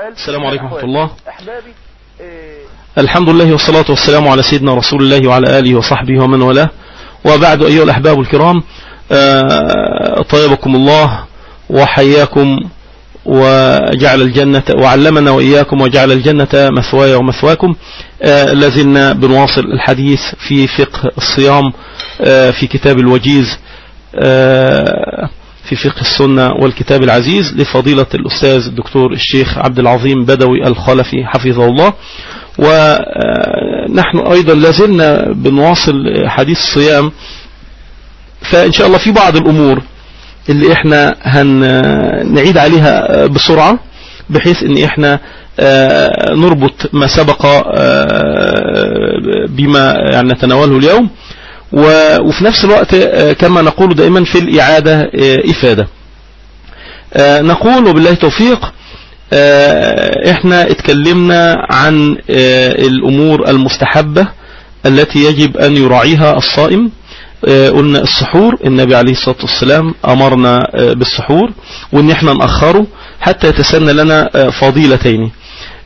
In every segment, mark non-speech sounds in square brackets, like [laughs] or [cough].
السلام عليكم ورحمة الله. إيه، الحمد لله والصلاة والسلام على سيدنا رسول الله وعلى آله وصحبه ومن والاه. وبعد أيها الأحباب الكرام آه، طيبكم الله وحياكم وجعل الجنة وعلمنا وإياكم وجعل الجنة مثواي ومثواكم. آه، لازلنا بنواصل الحديث في فقه الصيام آه، في كتاب الوجيز. آه، في فقه السنة والكتاب العزيز لفضيلة الأستاذ الدكتور الشيخ عبد العظيم بدوي الخلفي حفظه الله. ونحن أيضا لازلنا بنواصل حديث الصيام. فإن شاء الله في بعض الأمور اللي إحنا هنعيد عليها بسرعة بحيث إن إحنا آه، نربط ما سبق آه، بما يعني نتناوله اليوم. وفي نفس الوقت آه، كما نقول دائما في الإعادة آه، إفادة. آه، نقول وبالله توفيق إحنا اتكلمنا عن الأمور المستحبة التي يجب أن يراعيها الصائم. قلنا السحور النبي عليه الصلاة والسلام أمرنا بالسحور وإن إحنا نأخره حتى يتسنى لنا فضيلتين.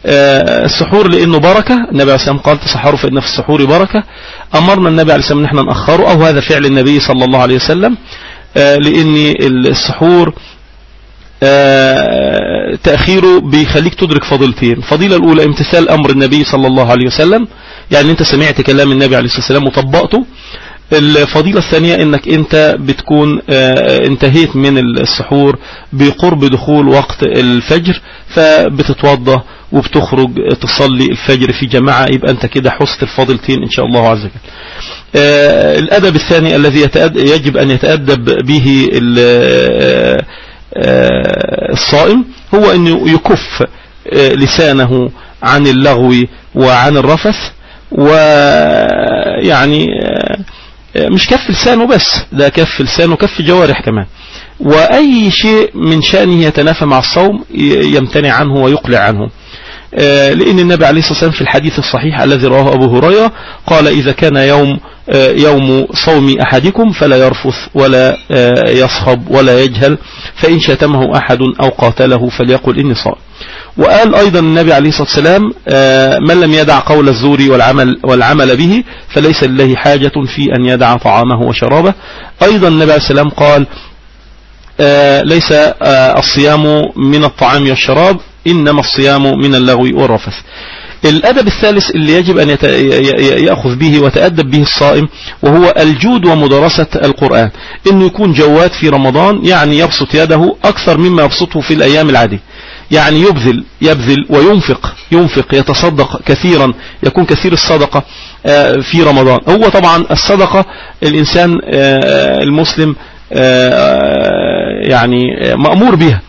السحور لإنه بركة. النبي عليه السلام قال تسحروا فإن في السحور بركة. أمرنا النبي عليه السلام أن إحنا نأخره أو هذا فعل النبي صلى الله عليه وسلم آه، لأن السحور آه، تأخيره بيخليك تدرك فضيلتين. الفضيلة الأولى امتثال أمر النبي صلى الله عليه وسلم. يعني أنت سمعت كلام النبي عليه الصلاة والسلام وطبقته. الفضيلة الثانية إنك أنت بتكون آه، انتهيت من السحور بقرب دخول وقت الفجر فبتتوضى وبتخرج تصلي الفجر في جماعة يبقى أنت كده حست الفضيلتين إن شاء الله عز وجل. آه، الأدب الثاني الذي يجب أن يتأدب به آه، آه، الصائم هو انه يكف لسانه عن اللغو وعن الرفث ويعني مش كف لسانه بس ده كف لسانه كف جوارح كمان. وأي شيء من شأنه يتنافى مع الصوم يمتنع عنه ويقلع عنه. لأن النبي عليه الصلاة والسلام في الحديث الصحيح الذي رواه أبو هريرة قال إذا كان يوم آه، يوم صوم أحدكم فلا يرفث ولا آه، يصخب ولا يجهل فإن شتمه أحد أو قاتله فليقل إني صائم. وقال أيضا النبي عليه الصلاة والسلام آه، من لم يدع قول الزور والعمل, والعمل به فليس لله حاجة في أن يدع طعامه وشرابه. أيضا النبي عليه السلام قال آه، ليس آه، الصيام من الطعام والشراب إنما الصيام من اللغو والرفث. الأدب الثالث اللي يجب أن يأخذ به وتأدب به الصائم وهو الجود ومدرسة القرآن. إنه يكون جواد في رمضان يعني يبسط يده أكثر مما يبسطه في الأيام العادية. يعني يبذل يبذل وينفق ينفق يتصدق كثيرا يكون كثير الصدقة آه، في رمضان. هو طبعا الصدقة الإنسان آه، المسلم آه، يعني مأمور بها.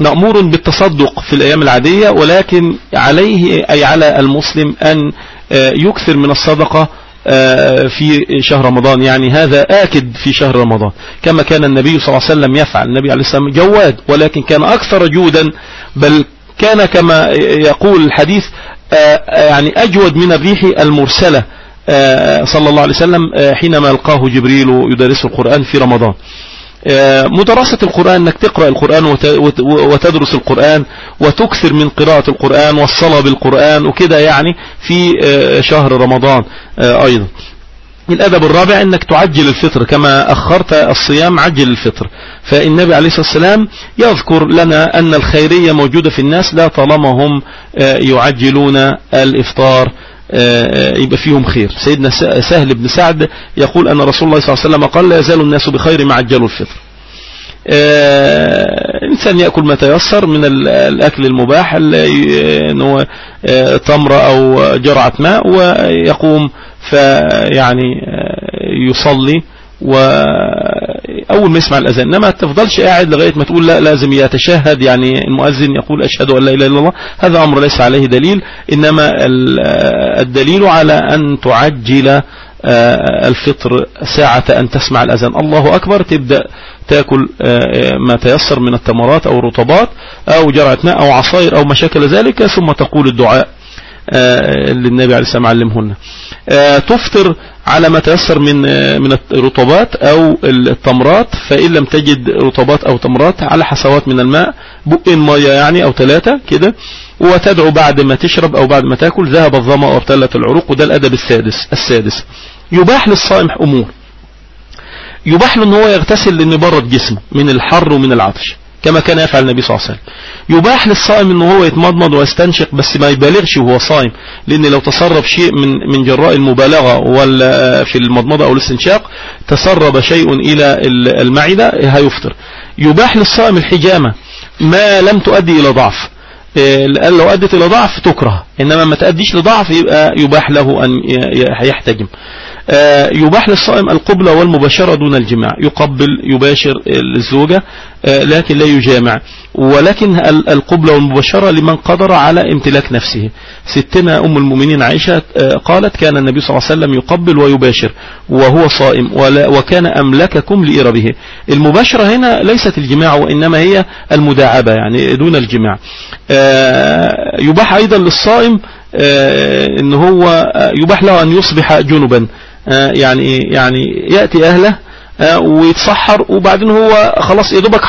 مأمور بالتصدق في الأيام العادية ولكن عليه أي على المسلم أن آه، يكثر من الصدقة آه، في شهر رمضان. يعني هذا آكد في شهر رمضان. كما كان النبي صلى الله عليه وسلم يفعل. النبي عليه السلام جواد ولكن كان أكثر جودا. بل كان كما يقول الحديث آه، يعني أجود من الريح المرسلة صلى الله عليه وسلم حينما يلقاه جبريل يدرس القرآن في رمضان. مدرسة القرآن إنك تقرأ القرآن وت- وت- وتدرس القرآن وتكثر من قراءة القرآن والصلاة بالقرآن وكده يعني في آه، شهر رمضان آه، أيضا. الأدب الرابع إنك تعجل الفطر. كما أخرت الصيام عجل الفطر. فالنبي عليه الصلاة والسلام يذكر لنا أن الخيرية موجودة في الناس لا طالما هم آه، يعجلون الإفطار. آه، يبقى فيهم خير. سيدنا سهل بن سعد يقول أن رسول الله صلى الله عليه وسلم قال لا يزال الناس بخير ما عجلوا الفطر آه، الإنسان يأكل ما تيسر من ال- الأكل المباح آه، تمرة أو جرعة ماء ويقوم فيعني آه، يصلي وأول ما يسمع الأذان إنما تفضلش قاعد لغاية ما تقول لا لازم يتشهد يعني المؤذن يقول أشهد أن لا إله إلا الله. هذا أمر ليس عليه دليل إنما ال- آه، الدليل على أن تعجل آه، الفطر ساعة أن تسمع الأذان. الله أكبر تبدأ تأكل آه، ما تيسر من التمرات أو الرطبات أو جرعة ماء أو عصائر أو ما ذلك ثم تقول الدعاء آه، النبي عليه السلام علمهن. آه، تفطر على ما تيسر من آه، من الرطوبات أو التمرات فإن لم تجد رطوبات أو تمرات على حصوات من الماء بقين مية يعني أو ثلاثة كده وتدعو بعد ما تشرب أو بعد ما تاكل ذهب الظمأ وابتلت العروق وده الأدب السادس السادس. يباح للصائم أمور. يباح له إن هو يغتسل لأن يبرد جسمه من الحر ومن العطش. كما كان يفعل النبي صلى الله عليه وسلم. يباح للصائم ان هو يتمضمض ويستنشق بس ما يبالغش وهو صائم لأن لو تسرب شيء من من جراء المبالغة ولا في المضمضة أو الاستنشاق تسرب شيء إلى المعدة هيفطر يباح للصائم الحجامة ما لم تؤدي إلى ضعف. إيه، لو أدت إلى ضعف تكره إنما ما تأديش لضعف يبقى يباح له أن يحتجم. آه، يباح للصائم القبلة والمباشرة دون الجماع. يقبل يباشر الزوجة آه، لكن لا يجامع. ولكن القبلة والمباشرة لمن قدر على امتلاك نفسه. ستنا أم المؤمنين عائشة آه، قالت كان النبي صلى الله عليه وسلم يقبل ويباشر وهو صائم وكان أملككم لإربه. المباشرة هنا ليست الجماع وإنما هي المداعبة يعني دون الجماع. يباح أيضا للصائم إن هو يباح له أن يصبح جنبا. آه، يعني يعني يأتي أهله آه، ويتسحر وبعدين هو خلاص يدوبك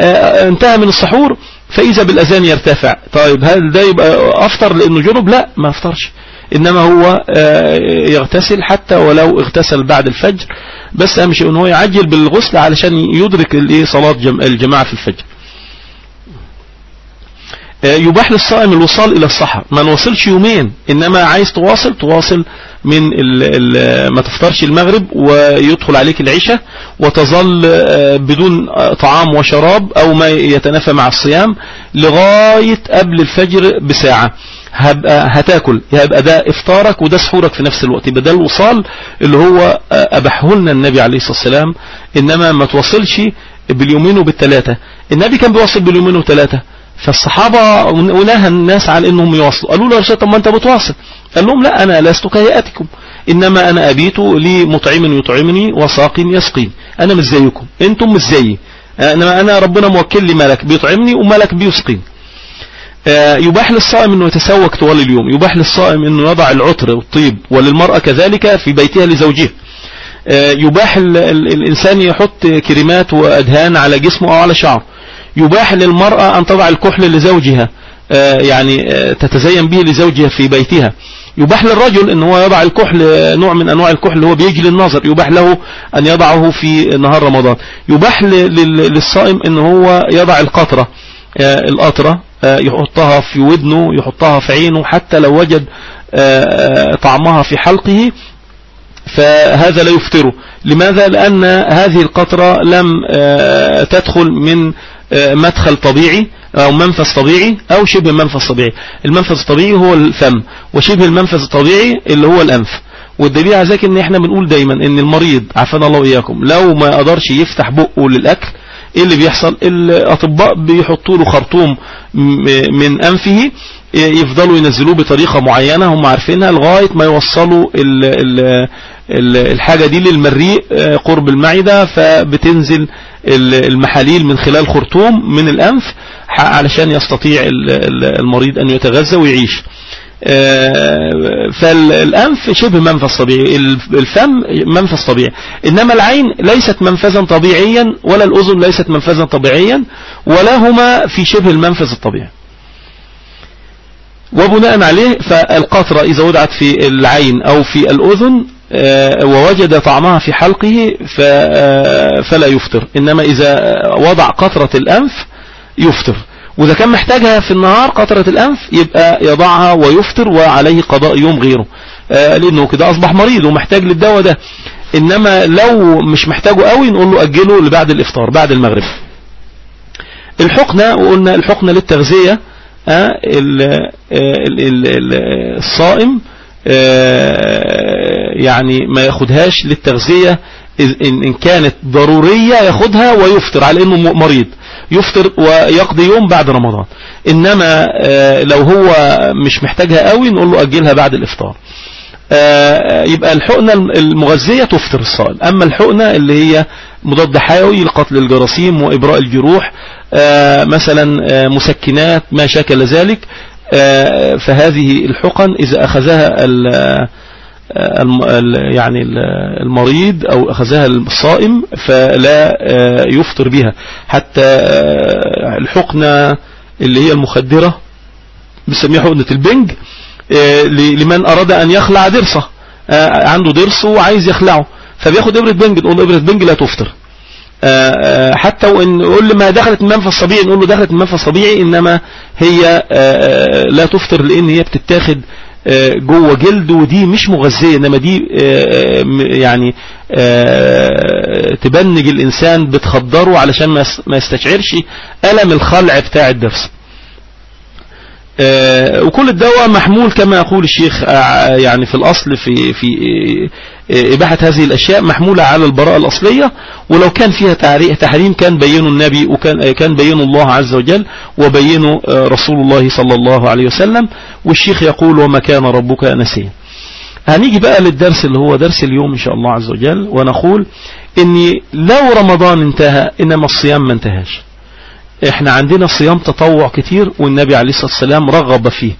آه، انتهى من السحور فإذا بالأذان يرتفع. طيب هل ده يبقى أفطر لأنه جنب لا ما أفطرش. إنما هو يغتسل حتى ولو اغتسل بعد الفجر. بس أهم شيء أنه يعجل بالغسل علشان يدرك صلاة الجماعة في الفجر. يباح للصائم الوصال إلى الصحر ما نوصلش يومين. إنما عايز تواصل تواصل من ال ال ما تفطرش المغرب ويدخل عليك العشاء وتظل آه، بدون طعام وشراب أو ما يتنافى مع الصيام لغاية قبل الفجر بساعة. هبقى هتاكل. يبقى ده إفطارك وده سحورك في نفس الوقت. يبقى ده الوصال اللي هو آه، ابحه لنا النبي عليه الصلاة والسلام. إنما ما توصلش باليومين وبالثلاثة النبي كان بيوصل باليومين وثلاثة فالصحابة ونهى الناس على إنهم يواصلوا. قالوا له يا طب ما أنت بتواصل قال لهم لا أنا لست كهيئتكم. إنما أنا أبيت لي مطعم يطعمني وساق يسقيني أنا مش زيكم. أنتم مش زيي. إنما أنا ربنا موكل لي ملك بيطعمني وملك بيسقيني آه، يباح للصائم إنه يتسوق طوال اليوم. يباح للصائم إنه يضع العطر والطيب وللمرأة كذلك في بيتها لزوجها. يباح الإنسان يحط كريمات وأدهان على جسمه أو على شعره. يباح للمرأة أن تضع الكحل لزوجها آه، يعني آه، تتزين به لزوجها في بيتها. يباح للرجل إن هو يضع الكحل نوع من أنواع الكحل هو بيجلي النظر يباح له أن يضعه في نهار رمضان. يباح للصائم إن هو يضع القطرة آه، القطرة يحطها في ودنه يحطها في عينه حتى لو وجد طعمها في حلقه فهذا لا يفطره لماذا؟ لأن هذه القطرة لم تدخل من آه، مدخل طبيعي أو منفذ طبيعي أو شبه منفذ طبيعي. المنفذ الطبيعي هو الفم وشبه المنفذ الطبيعي اللي هو الأنف. والدليل على ذلك إن إحنا بنقول دايما إن المريض عافانا الله وإياكم لو ما قدرش يفتح بقه للأكل إيه اللي بيحصل؟ الأطباء بيحطوا له خرطوم من أنفه يفضلوا ينزلوه بطريقة معينة هم عارفينها لغاية ما يوصلوا ال ال ال الحاجة دي للمريء آه، قرب المعدة فبتنزل المحاليل من خلال خرطوم من الأنف علشان يستطيع المريض أن يتغذى ويعيش. فالأنف شبه منفذ طبيعي الفم منفذ طبيعي إنما العين ليست منفذا طبيعيا ولا الأذن ليست منفذا طبيعيا ولا هما في شبه المنفذ الطبيعي. وبناء عليه فالقطرة إذا وضعت في العين أو في الأذن آه، ووجد طعمها في حلقه آه، فلا يفطر. إنما إذا وضع قطرة الأنف يفطر. وإذا كان محتاجها في النهار قطرة الأنف يبقى يضعها ويفطر وعليه قضاء يوم غيره. آه، لأنه كده أصبح مريض ومحتاج للدواء ده. إنما لو مش محتاجه قوي نقول له أجله لبعد الإفطار بعد المغرب. الحقنة وقلنا الحقنة للتغذية الصائم يعني ما ياخدهاش للتغذية إن كانت ضرورية ياخدها ويفطر على إنه مريض. يفطر ويقضي يوم بعد رمضان. إنما آه، لو هو مش محتاجها قوي نقول له أجلها بعد الإفطار. آه، يبقى الحقنة المغذية تفطر الصائم. أما الحقنة اللي هي مضاد حيوي لقتل الجراثيم وإبراء الجروح آه، مثلا مسكنات ما شاكل ذلك فهذه الحقن إذا أخذها يعني المريض أو أخذها الصائم فلا يفطر بها. حتى الحقنة اللي هي المخدرة بسميها حقنة البنج لمن أراد أن يخلع درسه عنده درس وعايز يخلعه. فبياخد إبرة بنج نقول إبرة بنج لا تفطر. حتى وإن نقول ما دخلت المنفى الطبيعي نقول له دخلت المنفى الطبيعي إنما هي لا تفطر لأن هي بتتاخد جوه جلد ودي مش مغذية إنما دي يعني تبنج الإنسان بتخدره علشان ما يستشعرش ألم الخلع بتاع الدرس وكل الدواء محمول كما يقول الشيخ يعني في الأصل في في إباحة هذه الأشياء محمولة على البراءة الأصلية ولو كان فيها تحريم كان بينه النبي وكان كان بينه الله عز وجل وبينه رسول الله صلى الله عليه وسلم والشيخ يقول وما كان ربك نسيا هنيجي بقى للدرس اللي هو درس اليوم إن شاء الله عز وجل ونقول إني لو رمضان انتهى إنما الصيام ما انتهاش. إحنا عندنا صيام تطوع كتير والنبي عليه الصلاة والسلام رغب فيه.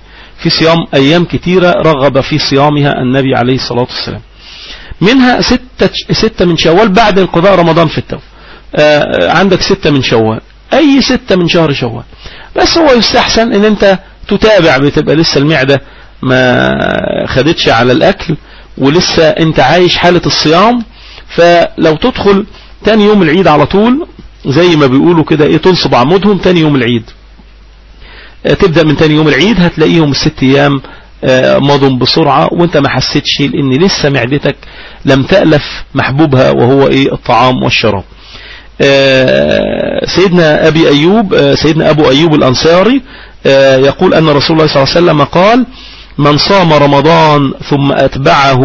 في صيام أيام كتيرة رغب في صيامها النبي عليه الصلاة والسلام. منها ستة, ستة من شوال بعد انقضاء رمضان في التو آه عندك ستة من شوال. أي ستة من شهر شوال. بس هو يستحسن إن أنت تتابع بتبقى لسه المعدة ما خدتش على الأكل ولسه أنت عايش حالة الصيام. فلو تدخل تاني يوم العيد على طول زي ما بيقولوا كده إيه تنصب عمودهم تاني يوم العيد. تبدأ من تاني يوم العيد هتلاقيهم الست أيام مضوا بسرعة وانت ما حسيتش لأن لسه معدتك لم تألف محبوبها وهو إيه الطعام والشراب. سيدنا أبي أيوب سيدنا أبو أيوب الأنصاري يقول أن رسول الله صلى الله عليه وسلم قال من صام رمضان ثم أتبعه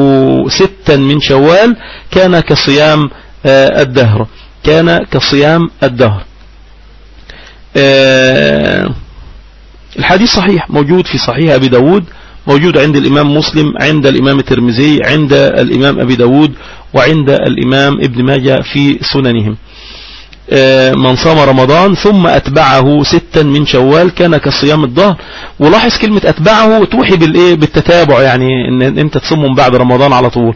ستا من شوال كان كصيام الدهر. كان كصيام الدهر. الحديث صحيح موجود في صحيح أبي داود موجود عند الإمام مسلم عند الإمام الترمذي عند الإمام أبي داود وعند الإمام ابن ماجه في سننهم. من صام رمضان ثم أتبعه ستا من شوال كان كصيام الظهر ولاحظ كلمة أتبعه توحي بالإيه؟ بالتتابع يعني إن أنت تصومهم بعد رمضان على طول.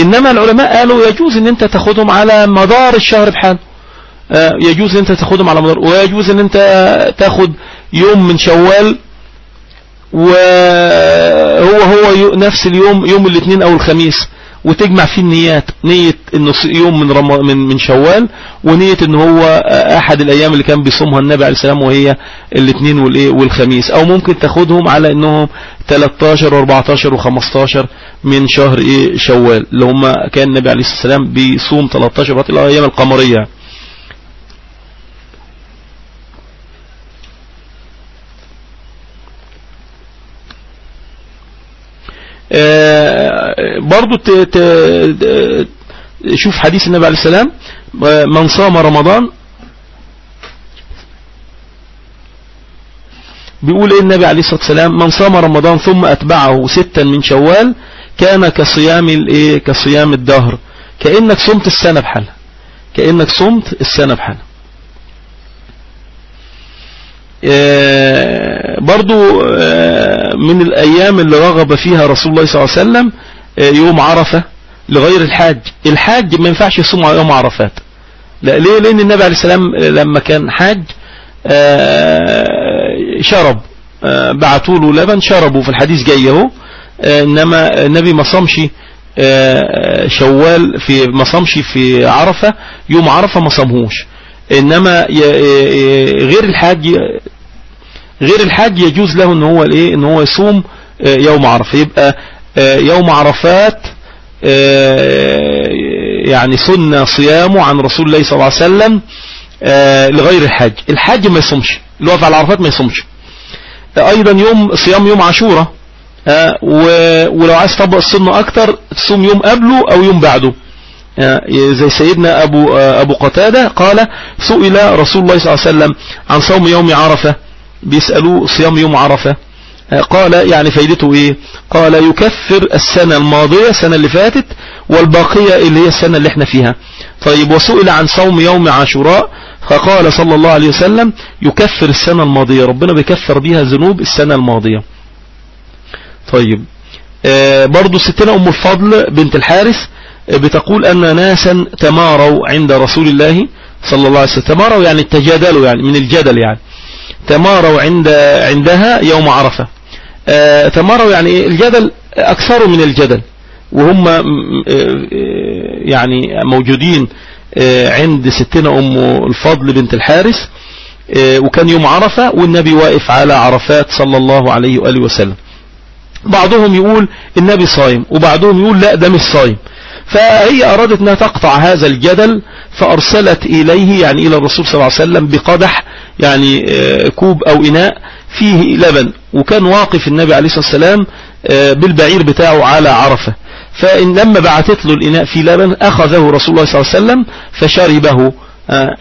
إنما العلماء قالوا يجوز أن أنت تاخدهم على مدار الشهر بحال. يجوز أن أنت تاخدهم على مدار ويجوز أن أنت تاخد يوم من شوال وهو هو نفس اليوم يوم الاثنين أو الخميس. وتجمع فيه النيات نية إنه يوم من رم... من من شوال ونية ان هو أحد الأيام اللي كان بيصومها النبي عليه السلام وهي الاثنين والإيه والخميس. أو ممكن تاخدهم على إنهم 13 و14 و15 من شهر إيه شوال اللي هم كان النبي عليه والسلام بيصوم 13 وقت الأيام القمرية. برضو شوف حديث النبي عليه السلام من صام رمضان بيقول إيه النبي عليه الصلاة والسلام؟ من صام رمضان ثم أتبعه ستا من شوال كان كصيام الايه كصيام الدهر. كأنك صمت السنة بحالها. كأنك صمت السنة بحالها. برضو من الأيام اللي رغب فيها رسول الله صلى الله عليه وسلم يوم عرفة لغير الحاج. الحاج ما ينفعش يصوم يوم عرفات. لا ليه؟ لأن النبي عليه السلام لما كان حاج شرب بعتوا له لبن شربوا في الحديث جاي اهو. إنما النبي ما صامش شوال في ما صامش في عرفة. يوم عرفة ما صامهوش. إنما غير الحاج غير الحاج يجوز له إن هو الإيه؟ إن هو يصوم يوم عرفه يبقى يوم عرفات يعني سنة صيامه عن رسول الله صلى الله عليه وسلم لغير الحاج. الحاج ما يصومش. اللي واقف على عرفات ما يصومش. أيضا يوم صيام يوم عاشورة. ولو عايز تطبق السنة أكتر تصوم يوم قبله أو يوم بعده. زي سيدنا أبو, أبو قتادة قال سئل رسول الله صلى الله عليه وسلم عن صوم يوم عرفة بيسألوه صيام يوم عرفة. قال يعني فايدته إيه؟ قال يكفر السنة الماضية السنة اللي فاتت والباقية اللي هي السنة اللي إحنا فيها. طيب وسئل عن صوم يوم عاشوراء فقال صلى الله عليه وسلم يكفر السنة الماضية. ربنا بيكفر بها ذنوب السنة الماضية. طيب برضو ستنا أم الفضل بنت الحارث بتقول أن ناسا تماروا عند رسول الله صلى الله عليه وسلم. تماروا يعني تجادلوا يعني من الجدل يعني. تماروا عند عندها يوم عرفة. تماروا يعني الجدل أكثر من الجدل. وهم يعني موجودين عند ستنا أم الفضل بنت الحارث وكان يوم عرفة والنبي واقف على عرفات صلى الله عليه وآله وسلم. بعضهم يقول النبي صايم وبعضهم يقول لا ده مش صايم. فهي أرادت أنها تقطع هذا الجدل فأرسلت إليه يعني إلى الرسول صلى الله عليه وسلم بقدح يعني كوب أو إناء فيه لبن وكان واقف النبي عليه الصلاة والسلام بالبعير بتاعه على عرفة. فإن لما بعثت له الإناء فيه لبن أخذه رسول الله صلى الله عليه وسلم فشربه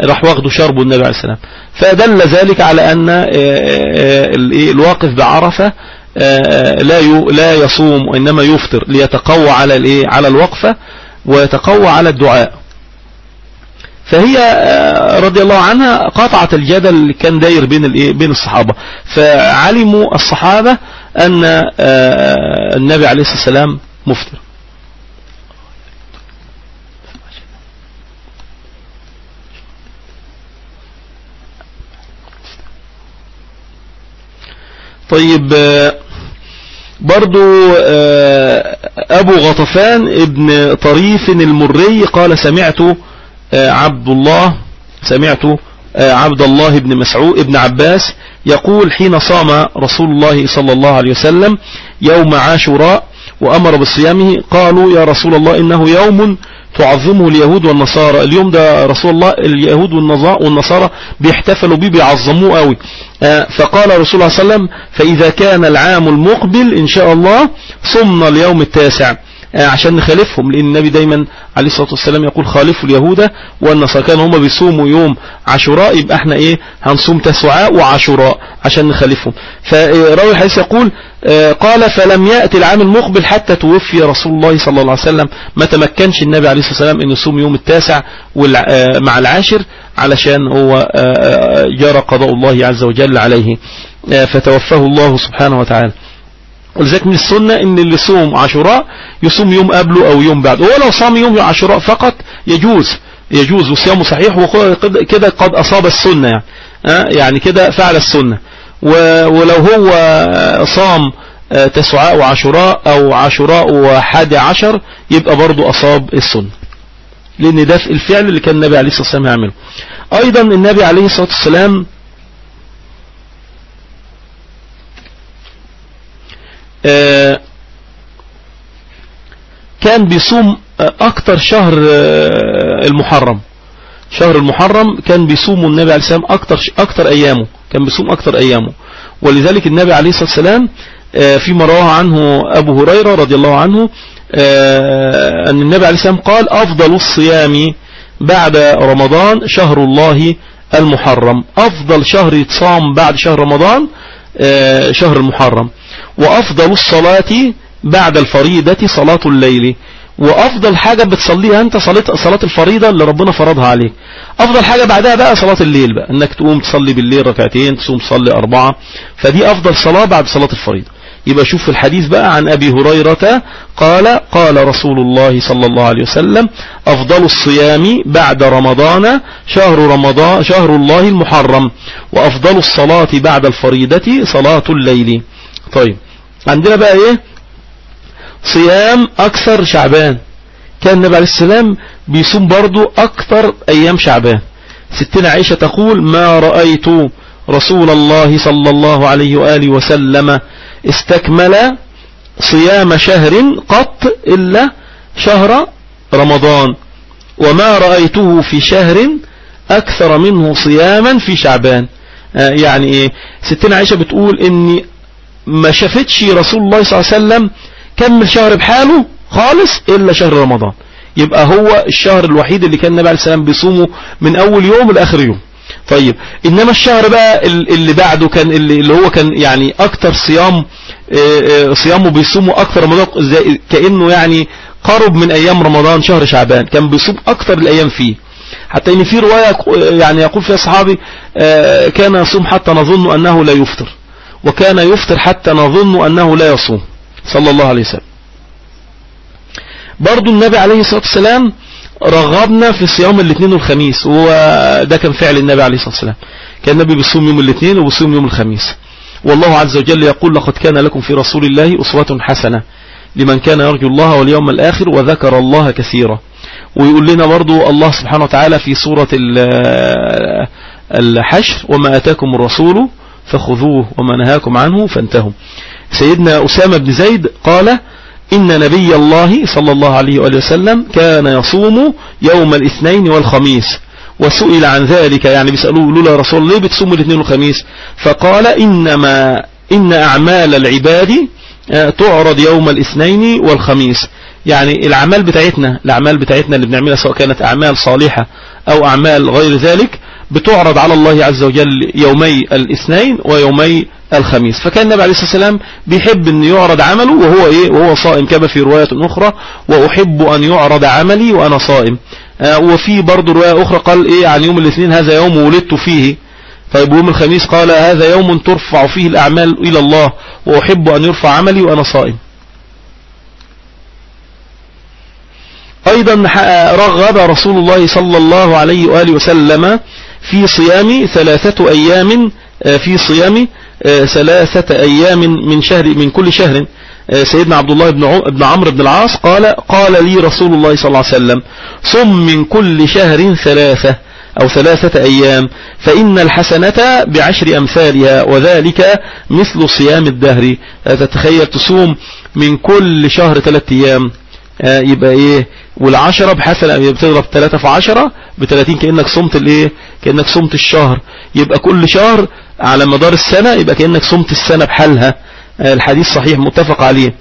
راح واخده شربه النبي عليه السلام. فدل ذلك على أن الواقف بعرفة لا لا يصوم وإنما يفطر ليتقوى على الإيه على الوقفة. ويتقوى على الدعاء. فهي رضي الله عنها قطعت الجدل اللي كان داير بين بين الصحابة. فعلموا الصحابة أن النبي عليه الصلاة والسلام مفطر. طيب برضو أبو غطفان ابن طريف المري قال سمعت عبد الله سمعت عبد الله بن مسعود ابن عباس يقول حين صام رسول الله صلى الله عليه وسلم يوم عاشوراء وأمر بصيامه قالوا يا رسول الله إنه يوم تعظمه اليهود والنصارى. اليوم ده رسول الله اليهود والنصارى بيحتفلوا بيه بيعظموه قوي. فقال رسول الله صلى الله عليه وسلم فإذا كان العام المقبل إن شاء الله صمنا اليوم التاسع. عشان نخالفهم لأن النبي دايما عليه الصلاة والسلام يقول خالفوا اليهود والنصارى كانوا هم بيصوموا يوم عاشوراء يبقى إحنا إيه؟ هنصوم تسعاء وعاشوراء عشان نخالفهم. فراوي الحديث يقول قال فلم يأتي العام المقبل حتى توفي رسول الله صلى الله عليه وسلم. ما تمكنش النبي عليه الصلاة والسلام أن يصوم يوم التاسع مع العاشر علشان هو جرى قضاء الله عز وجل عليه. فتوفاه الله سبحانه وتعالى. ولذلك من السنة إن اللي يصوم عاشوراء يصوم يوم قبله أو يوم بعده. هو لو صام يوم عاشوراء فقط يجوز يجوز وصيامه صحيح وكده قد أصاب السنة يعني, يعني كده فعل السنة. ولو هو صام تسعاء وعاشوراء أو عاشوراء وحادي عشر يبقى برضو أصاب السنة. لأن ده الفعل اللي كان النبي عليه الصلاة والسلام يعمله. أيضا النبي عليه الصلاة والسلام كان بيصوم أكتر شهر المحرم. شهر المحرم كان بيصوم النبي عليه السلام أكتر, أكتر أيامه. كان بيصوم أكتر أيامه. ولذلك النبي عليه الصلاة والسلام فيما رواه عنه أبو هريرة رضي الله عنه أن النبي عليه السلام قال أفضل الصيام بعد رمضان شهر الله المحرم. أفضل شهر يتصام بعد شهر رمضان شهر المحرم. وأفضل الصلاة بعد الفريدة صلاة الليل. وأفضل حاجة بتصليها أنت صلاة, صلاة الفريضة اللي ربنا فرضها عليك. أفضل حاجة بعدها بقى صلاة الليل بقى. أنك تقوم تصلي بالليل ركعتين تصوم تصلي أربعة. فدي أفضل صلاة بعد صلاة الفريضة. يبقى شوف الحديث بقى عن أبي هريرة قال قال رسول الله صلى الله عليه وسلم أفضل الصيام بعد رمضان شهر رمضان شهر الله المحرم. وأفضل الصلاة بعد الفريضة صلاة الليل. طيب. عندنا بقى إيه؟ صيام أكثر شعبان. كان النبي عليه السلام بيصوم برضو أكثر أيام شعبان. ستنا عائشة تقول ما رأيت رسول الله صلى الله عليه وآله وسلم استكمل صيام شهر قط إلا شهر رمضان وما رأيته في شهر أكثر منه صياما في شعبان. آه يعني إيه؟ ستنا عائشة بتقول إني ما شافتش رسول الله صلى الله عليه وسلم كمل شهر بحاله خالص إلا شهر رمضان. يبقى هو الشهر الوحيد اللي كان النبي عليه السلام بيصومه من أول يوم لآخر يوم. طيب إنما الشهر بقى اللي بعده كان اللي هو كان يعني أكتر صيام صيامه بيصومه أكتر رمضان كأنه يعني قرب من أيام رمضان شهر شعبان. كان بيصوم أكتر الأيام فيه. حتى إن في رواية يعني يقول فيها صحابي كان يصوم حتى نظن أنه لا يفطر. وكان يفطر حتى نظن أنه لا يصوم. صلى الله عليه وسلم. برضو النبي عليه الصلاة والسلام رغبنا في صيام الاثنين والخميس. وده كان فعل النبي عليه الصلاة والسلام. كان النبي بيصوم يوم الاثنين وبيصوم يوم الخميس. والله عز وجل يقول لقد كان لكم في رسول الله أسوة حسنة لمن كان يرجو الله واليوم الآخر وذكر الله كثيرا. ويقول لنا برضو الله سبحانه وتعالى في سورة الحشر وما أتاكم الرسول فخذوه وما نهاكم عنه فانتهوا. سيدنا أسامة بن زيد قال إن نبي الله صلى الله عليه وآله وسلم كان يصوم يوم الاثنين والخميس وسئل عن ذلك يعني بيسألوه لولا رسول الله بتصوم الاثنين والخميس؟ فقال إنما إن أعمال العباد آه، تعرض يوم الاثنين والخميس. يعني الأعمال بتاعتنا الأعمال بتاعتنا اللي بنعملها سواء كانت أعمال صالحة أو أعمال غير ذلك بتعرض على الله عز وجل يومي الاثنين ويومي الخميس. فكان النبي عليه الصلاة والسلام بيحب أن يعرض عمله وهو إيه؟ وهو صائم كما في رواية أخرى وأحب أن يعرض عملي وأنا صائم. آه وفي برضه رواية أخرى قال إيه؟ عن يوم الاثنين هذا يوم ولدت فيه. طيب يوم الخميس قال هذا يوم ترفع فيه الأعمال إلى الله وأحب أن يرفع عملي وأنا صائم. أيضا رغب رسول الله صلى الله عليه وآله وسلم في صيام ثلاثة أيام آه، في صيام آه، ثلاثة أيام من شهر من كل شهر. آه، سيدنا عبد الله بن عمرو بن العاص قال قال لي رسول الله صلى الله عليه وسلم صم من كل شهر ثلاثة أو ثلاثة أيام فإن الحسنة بعشر أمثالها وذلك مثل صيام الدهر. تتخيل تصوم من كل شهر ثلاثة أيام. يبقى إيه؟ والعشرة بحسنة بتضرب ثلاثة في عشرة بثلاثين كأنك صمت الإيه؟ كأنك صمت الشهر. يبقى كل شهر على مدار السنة يبقى كأنك صمت السنة بحالها. آه، الحديث صحيح متفق عليه.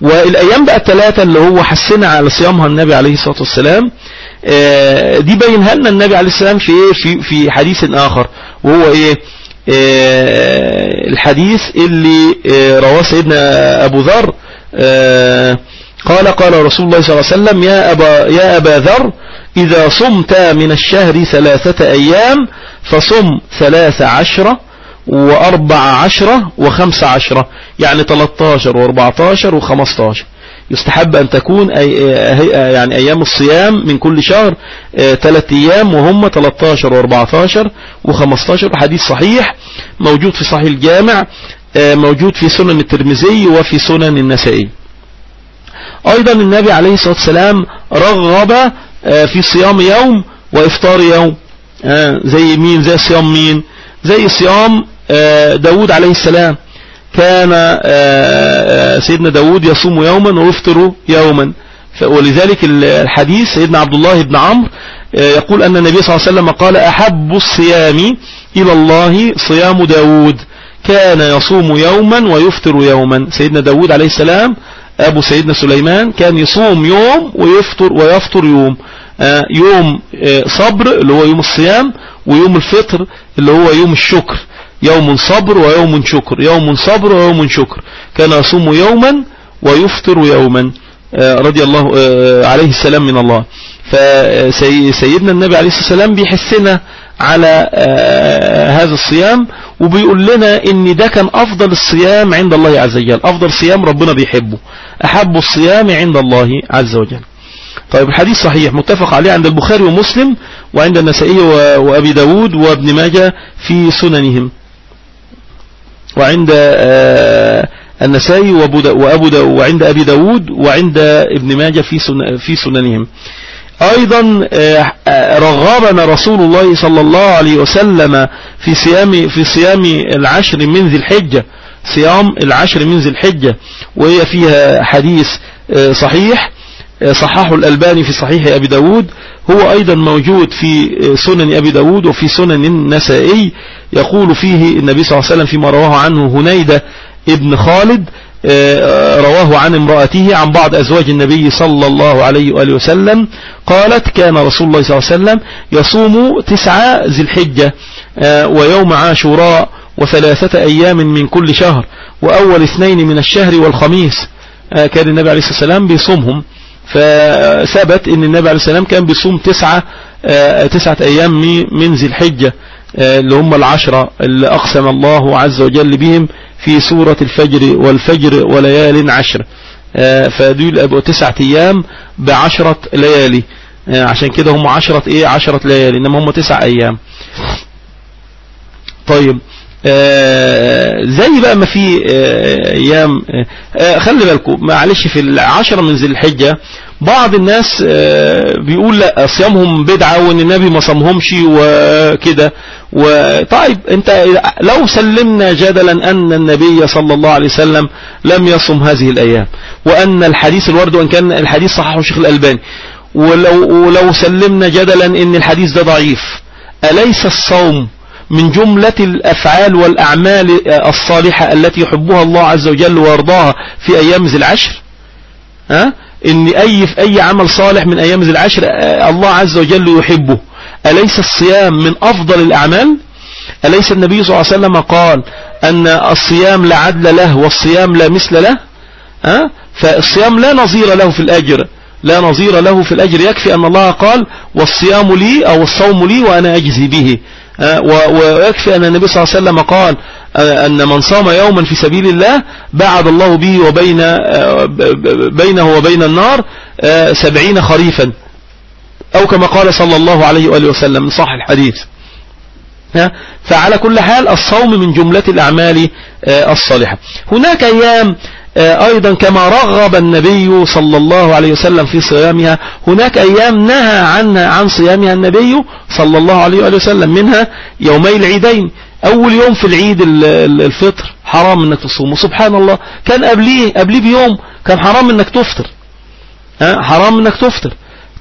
والأيام بقى الثلاثة اللي هو حسنا على صيامها النبي عليه الصلاة والسلام آه، دي بينها لنا النبي عليه السلام في إيه؟ في في حديث آخر. وهو إيه؟ آه، الحديث اللي رواه سيدنا أبو ذر قال قال رسول الله صلى الله عليه وسلم يا أبا, يا أبا ذر إذا صمت من الشهر ثلاثة أيام فصم ثلاث عشرة وأربع عشرة وخمس عشرة. يعني 13 وأربعتاشر وخمستاشر. يستحب أن تكون أي يعني أيام الصيام من كل شهر ثلاث أيام وهم 13 و14 و15 حديث صحيح موجود في صحيح الجامع موجود في سنن الترمذي وفي سنن النسائي. أيضا النبي عليه الصلاة والسلام رغب آه، في صيام يوم وإفطار يوم. آه، زي مين؟ زي صيام مين؟ زي صيام آه، داود عليه السلام. كان سيدنا داود يصوم يوما ويفطر يوما. ولذلك الحديث سيدنا عبد الله بن عمرو يقول أن النبي صلى الله عليه وسلم قال أحب الصيام إلى الله صيام داود. كان يصوم يوما ويفطر يوما. سيدنا داود عليه السلام أبو سيدنا سليمان كان يصوم يوم ويفطر ويفطر يوم. آه، يوم آه، صبر اللي هو يوم الصيام ويوم الفطر اللي هو يوم الشكر. يوم صبر ويوم شكر. يوم صبر ويوم شكر. كان يصوم يوما ويفطر يوما. آه، رضي الله عليه السلام من الله. فسيدنا النبي عليه الصلاة والسلام بيحسنا على هذا الصيام وبيقول لنا إن ده كان أفضل الصيام عند الله عز وجل. أفضل صيام ربنا بيحبه. أحب الصيام عند الله عز وجل. طيب الحديث صحيح متفق عليه عند البخاري ومسلم وعند النسائي وأبي داود وابن ماجه في سننهم. وعند آه، النسائي وأبو وعند أبي داود وعند ابن ماجه في سننهم. أيضا آه، آه، رغبنا رسول الله صلى الله عليه وسلم في صيام في صيام العشر من ذي الحجة. صيام العشر من ذي الحجة. وهي فيها حديث آه، صحيح صححه الألباني في صحيح أبي داود. هو أيضا موجود في سنن أبي داود وفي سنن النسائي. يقول فيه النبي صلى الله عليه وسلم فيما رواه عنه هنيدة ابن خالد رواه عن امرأته عن بعض أزواج النبي صلى الله عليه وآله وسلم قالت كان رسول الله صلى الله عليه وسلم يصوم تسعة ذي الحجة آه، ويوم عاشوراء وثلاثة أيام من كل شهر وأول اثنين من الشهر والخميس آه، كان النبي عليه الصلاة والسلام بيصومهم. فثبت إن النبي عليه السلام كان بيصوم تسعة تسعة أيام من ذي الحجة. اللي هم العشرة اللي أقسم الله عز وجل بهم في سورة الفجر والفجر وليال عشر. فدول يبقوا تسعة أيام بعشرة ليالي. عشان كده هم عشرة إيه؟ عشرة ليالي إنما هم تسع أيام. طيب زي بقى ما في أيام خلي بالكم معلش في العشرة من ذي الحجة بعض الناس بيقول لا صيامهم بدعة وإن النبي ما صامهمش وكده. وطيب أنت لو سلمنا جدلا أن النبي صلى الله عليه وسلم لم يصم هذه الأيام وأن الحديث الورد وإن كان الحديث صححه الشيخ الألباني ولو, ولو سلمنا جدلا إن الحديث ده ضعيف أليس الصوم من جملة الأفعال والأعمال الصالحة التي يحبها الله عز وجل ويرضاها في أيام ذي العشر؟ ها؟ إن أي في أي عمل صالح من أيام ذي العشر الله عز وجل يحبه. أليس الصيام من أفضل الأعمال؟ أليس النبي صلى الله عليه وسلم قال أن الصيام لا عدل له والصيام لا مثل له؟ ها؟ فالصيام لا نظير له في الأجر. لا نظير له في الأجر. يكفي أن الله قال والصيام لي أو الصوم لي وأنا أجزي به. ويكفي أن النبي صلى الله عليه وسلم قال أن من صام يوما في سبيل الله بعد الله به وبين بينه وبين النار سبعين خريفا. أو كما قال صلى الله عليه وآله وسلم من صح الحديث. فعلى كل حال الصوم من جملة الأعمال الصالحة. هناك أيام أيضا كما رغب النبي صلى الله عليه وسلم في صيامها هناك أيام نهى عنها عن صيامها النبي صلى الله عليه وسلم منها يومي العيدين. أول يوم في العيد الفطر حرام إنك تصوم. سبحان الله كان قبليه قبليه بيوم كان حرام إنك تفطر. ها حرام إنك تفطر.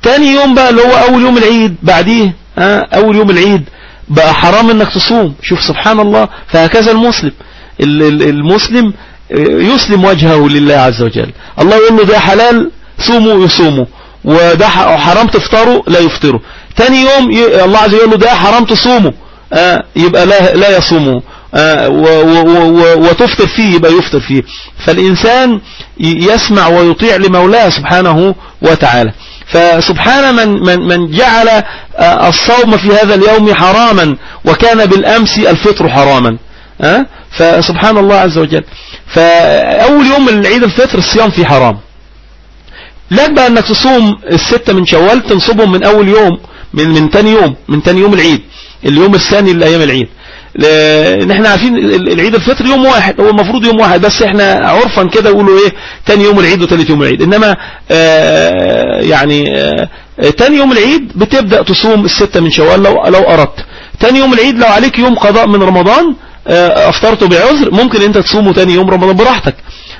تاني يوم بقى اللي هو أول يوم العيد بعديه ها أول يوم العيد بقى حرام إنك تصوم. شوف سبحان الله فهكذا المسلم. المسلم يسلم وجهه لله عز وجل. الله يقول له ده حلال صوموا يصوموا وده حرام تفطروا لا يفطروا. تاني يوم الله عز وجل يقول له ده حرام تصوموا. آه يبقى لا, لا يصوموا. آه وتفطر فيه يبقى يفطر فيه. فالإنسان يسمع ويطيع لمولاه سبحانه وتعالى. فسبحان من, من, من جعل الصوم في هذا اليوم حراما وكان بالأمس الفطر حراما. أه؟ فسبحان الله عز وجل. فأول يوم العيد الفطر الصيام فيه حرام. لك بقى أنك تصوم الستة من شوال تنصبهم من أول يوم من, من تاني يوم من تاني يوم العيد. اليوم الثاني لأيام العيد. نحن عارفين العيد الفطر يوم واحد هو المفروض يوم واحد بس إحنا عرفا كده يقولوا إيه تاني يوم العيد وتالت يوم العيد. إنما آه يعني آه تاني يوم العيد بتبدأ تصوم الستة من شوال لو, لو أردت. تاني يوم العيد لو عليك يوم قضاء من رمضان أفطرت بعذر ممكن أنت تصومه تاني يوم رمضان براحتك.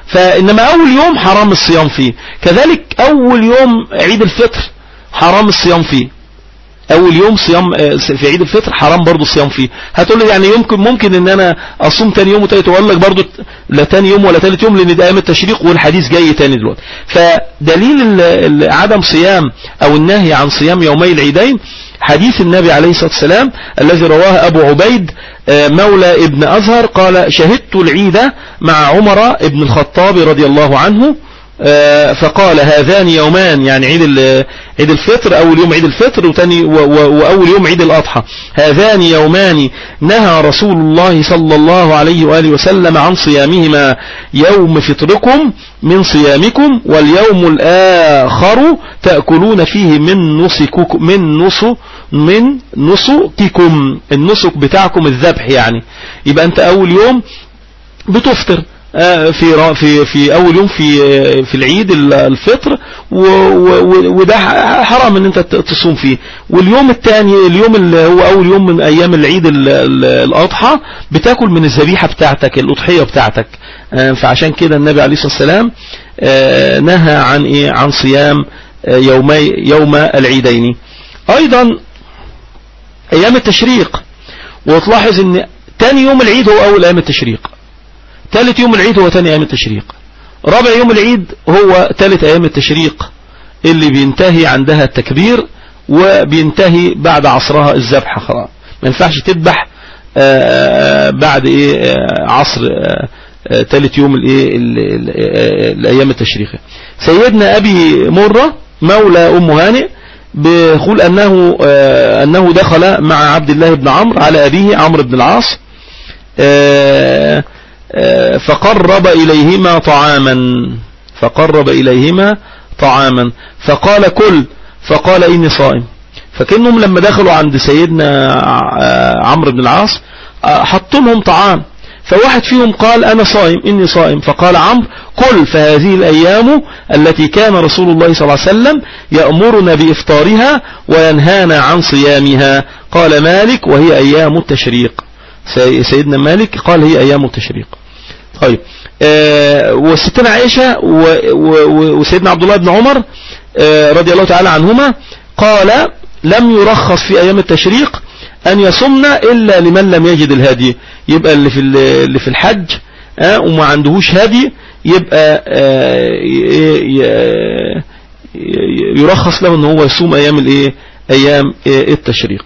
فإنما أول يوم حرام الصيام فيه. كذلك أول يوم عيد الفطر حرام الصيام فيه. أول يوم صيام في عيد الفطر حرام برضو الصيام فيه. هتقول لي يعني يمكن ممكن إن أنا أصوم تاني يوم وتالت وأقول لك برضو لا تاني يوم ولا تالت يوم لأن ده أيام التشريق والحديث جاي تاني دلوقتي. فدليل عدم صيام أو النهي عن صيام يومي العيدين حديث النبي عليه الصلاة والسلام الذي رواه أبو عبيد مولى ابن أزهر قال شهدت العيد مع عمر ابن الخطاب رضي الله عنه فقال هذان يومان يعني عيد عيد الفطر أول يوم عيد الفطر وتاني وأول يوم عيد الأضحى. هذان يومان نهى رسول الله صلى الله عليه وآله وسلم عن صيامهما. يوم فطركم من صيامكم واليوم الآخر تأكلون فيه من نسككم من نسك من نسككم. النسك بتاعكم الذبح يعني. يبقى أنت أول يوم بتفطر. في في في أول يوم في في العيد الفطر وده حرام إن أنت تصوم فيه. واليوم الثاني اليوم اللي هو أول يوم من أيام العيد الأضحى بتاكل من الذبيحه بتاعتك الأضحية بتاعتك. فعشان كده النبي عليه الصلاة والسلام نهى عن إيه؟ عن صيام يومي يوم العيدين. أيضا أيام التشريق. وتلاحظ إن تاني يوم العيد هو أول أيام التشريق. ثالث يوم العيد هو ثاني أيام التشريق. رابع يوم العيد هو ثالث أيام التشريق اللي بينتهي عندها التكبير وبينتهي بعد عصرها الذبح خلاص. ما ينفعش تذبح بعد إيه عصر ثالث يوم الايه الأيام التشريق سيدنا أبي مرة مولى أم هانئ بيقول أنه أنه دخل مع عبد الله بن عمرو على أبيه عمرو بن العاص فقرب إليهما طعاما. فقرب إليهما طعاما. فقال كل فقال إني صائم. فكأنهم لما دخلوا عند سيدنا عمرو بن العاص حطوا لهم طعام. فواحد فيهم قال أنا صائم إني صائم. فقال عمرو كل فهذه الأيام التي كان رسول الله صلى الله عليه وسلم يأمرنا بإفطارها وينهانا عن صيامها. قال مالك وهي أيام التشريق. سيدنا مالك قال هي أيام التشريق. طيب آه وستنا عائشة وسيدنا عبد الله بن عمر آه رضي الله تعالى عنهما قال لم يرخص في أيام التشريق أن يصمنا إلا لمن لم يجد الهدي. يبقى اللي في اللي في الحج آه وما عندهوش هدي يبقى آه يرخص له إن هو يصوم أيام الايه أيام التشريق.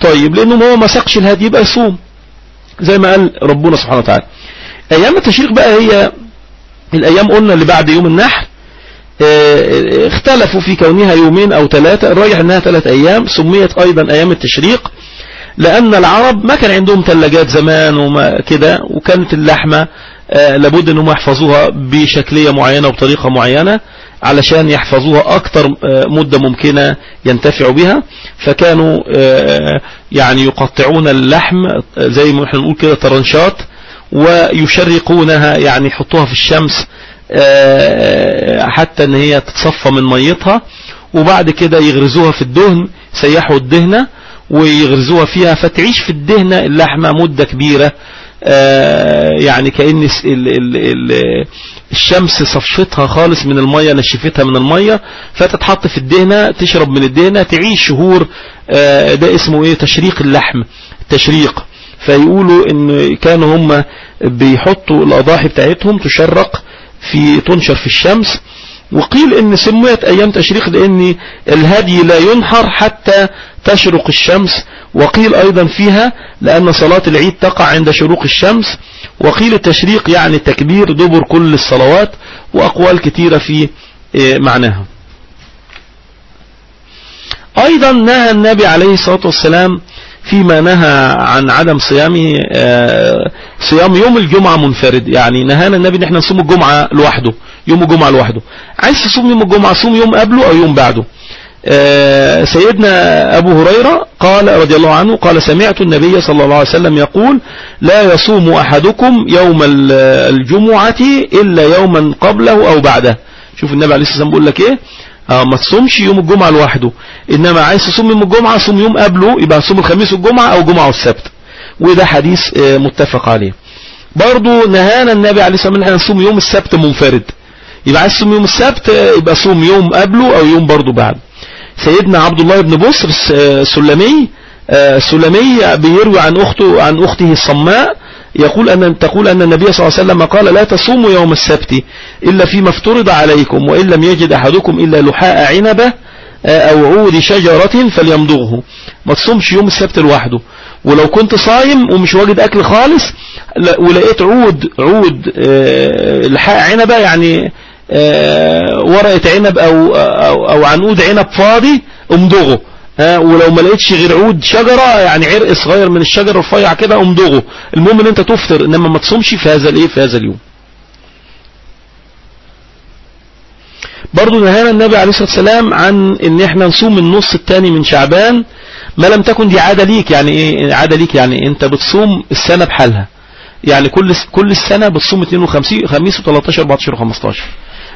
طيب لأنه هو ما سقش الهدي يبقى يصوم. زي ما قال ربنا سبحانه وتعالى. أيام التشريق بقى هي الأيام قلنا اللي بعد يوم النحر اختلفوا في كونها يومين أو ثلاثة الراجح إنها ثلاث أيام سميت أيضا أيام التشريق لأن العرب ما كان عندهم ثلاجات زمان وما كده وكانت اللحمة لابد إنهم يحفظوها بشكلية معينة وبطريقة معينة. علشان يحفظوها أكتر مدة ممكنة ينتفعوا بها. فكانوا يعني يقطعون اللحم زي ما إحنا نقول كده طرنشات ويشرقونها يعني يحطوها في الشمس حتى إن هي تتصفى من ميتها وبعد كده يغرزوها في الدهن سيحوا الدهنة ويغرزوها فيها فتعيش في الدهنة اللحمة مدة كبيرة يعني كأن الشمس صفتها خالص من المية نشفتها من المية فتتحط في الدهنة تشرب من الدهنة تعيش شهور ده اسمه إيه؟ تشريق اللحم تشريق. فيقولوا إن كانوا هم بيحطوا الأضاحي بتاعتهم تشرق في تنشر في الشمس وقيل إن سميت أيام تشريق لأن الهدي لا ينحر حتى تشرق الشمس وقيل أيضا فيها لأن صلاة العيد تقع عند شروق الشمس وقيل التشريق يعني تكبير دبر كل الصلوات وأقوال كثيرة في معناها. أيضا نهى النبي عليه الصلاة والسلام فيما نهى عن عدم صيامه صيام يوم الجمعة منفرد يعني نهانا النبي إن إحنا نصوم الجمعة لوحده. يوم الجمعة لوحده. عايز تصوم يوم الجمعة صوم يوم قبله أو يوم بعده. سيدنا أبو هريرة قال رضي الله عنه قال سمعت النبي صلى الله عليه وسلم يقول لا يصوم أحدكم يوم الجمعة إلا يوما قبله أو بعده. شوف النبي عليه الصلاة والسلام بيقول لك إيه؟ آه ما تصومش يوم الجمعة لوحده. إنما عايز تصوم يوم الجمعة صوم يوم قبله يبقى صوم الخميس والجمعة أو جمعة والسبت. وده حديث آه متفق عليه. برضو نهانا النبي عليه الصلاة والسلام نصوم يوم السبت منفرد. يبقى عايز تصوم يوم السبت يبقى صوم يوم قبله أو يوم برضو بعد سيدنا عبد الله بن بصر السلمي السلمي بيروي عن أخته عن أخته الصماء يقول أن تقول أن النبي صلى الله عليه وسلم قال لا تصوموا يوم السبت إلا فيما افترض عليكم وإن لم يجد أحدكم إلا لحاء عنبة أو عود شجرة فليمضغه. ما تصومش يوم السبت لوحده. ولو كنت صايم ومش واجد أكل خالص ولقيت عود عود لحاء عنبة يعني ورقة عنب أو, أو, أو عنقود عنب فاضي امضغه ولو ما لقيتش غير عود شجرة يعني عرق صغير من الشجر رفيع كده امضغه المهم إن أنت تفطر إنما ما تصومش في هذا الإيه؟ في هذا اليوم. برضو نهانا النبي عليه الصلاة والسلام عن إن إحنا نصوم النص الثاني من شعبان ما لم تكن دي عادة ليك يعني إيه؟ عادة ليك يعني أنت بتصوم السنة بحالها. يعني كل كل السنة بتصوم 52 خميس و13 14 و15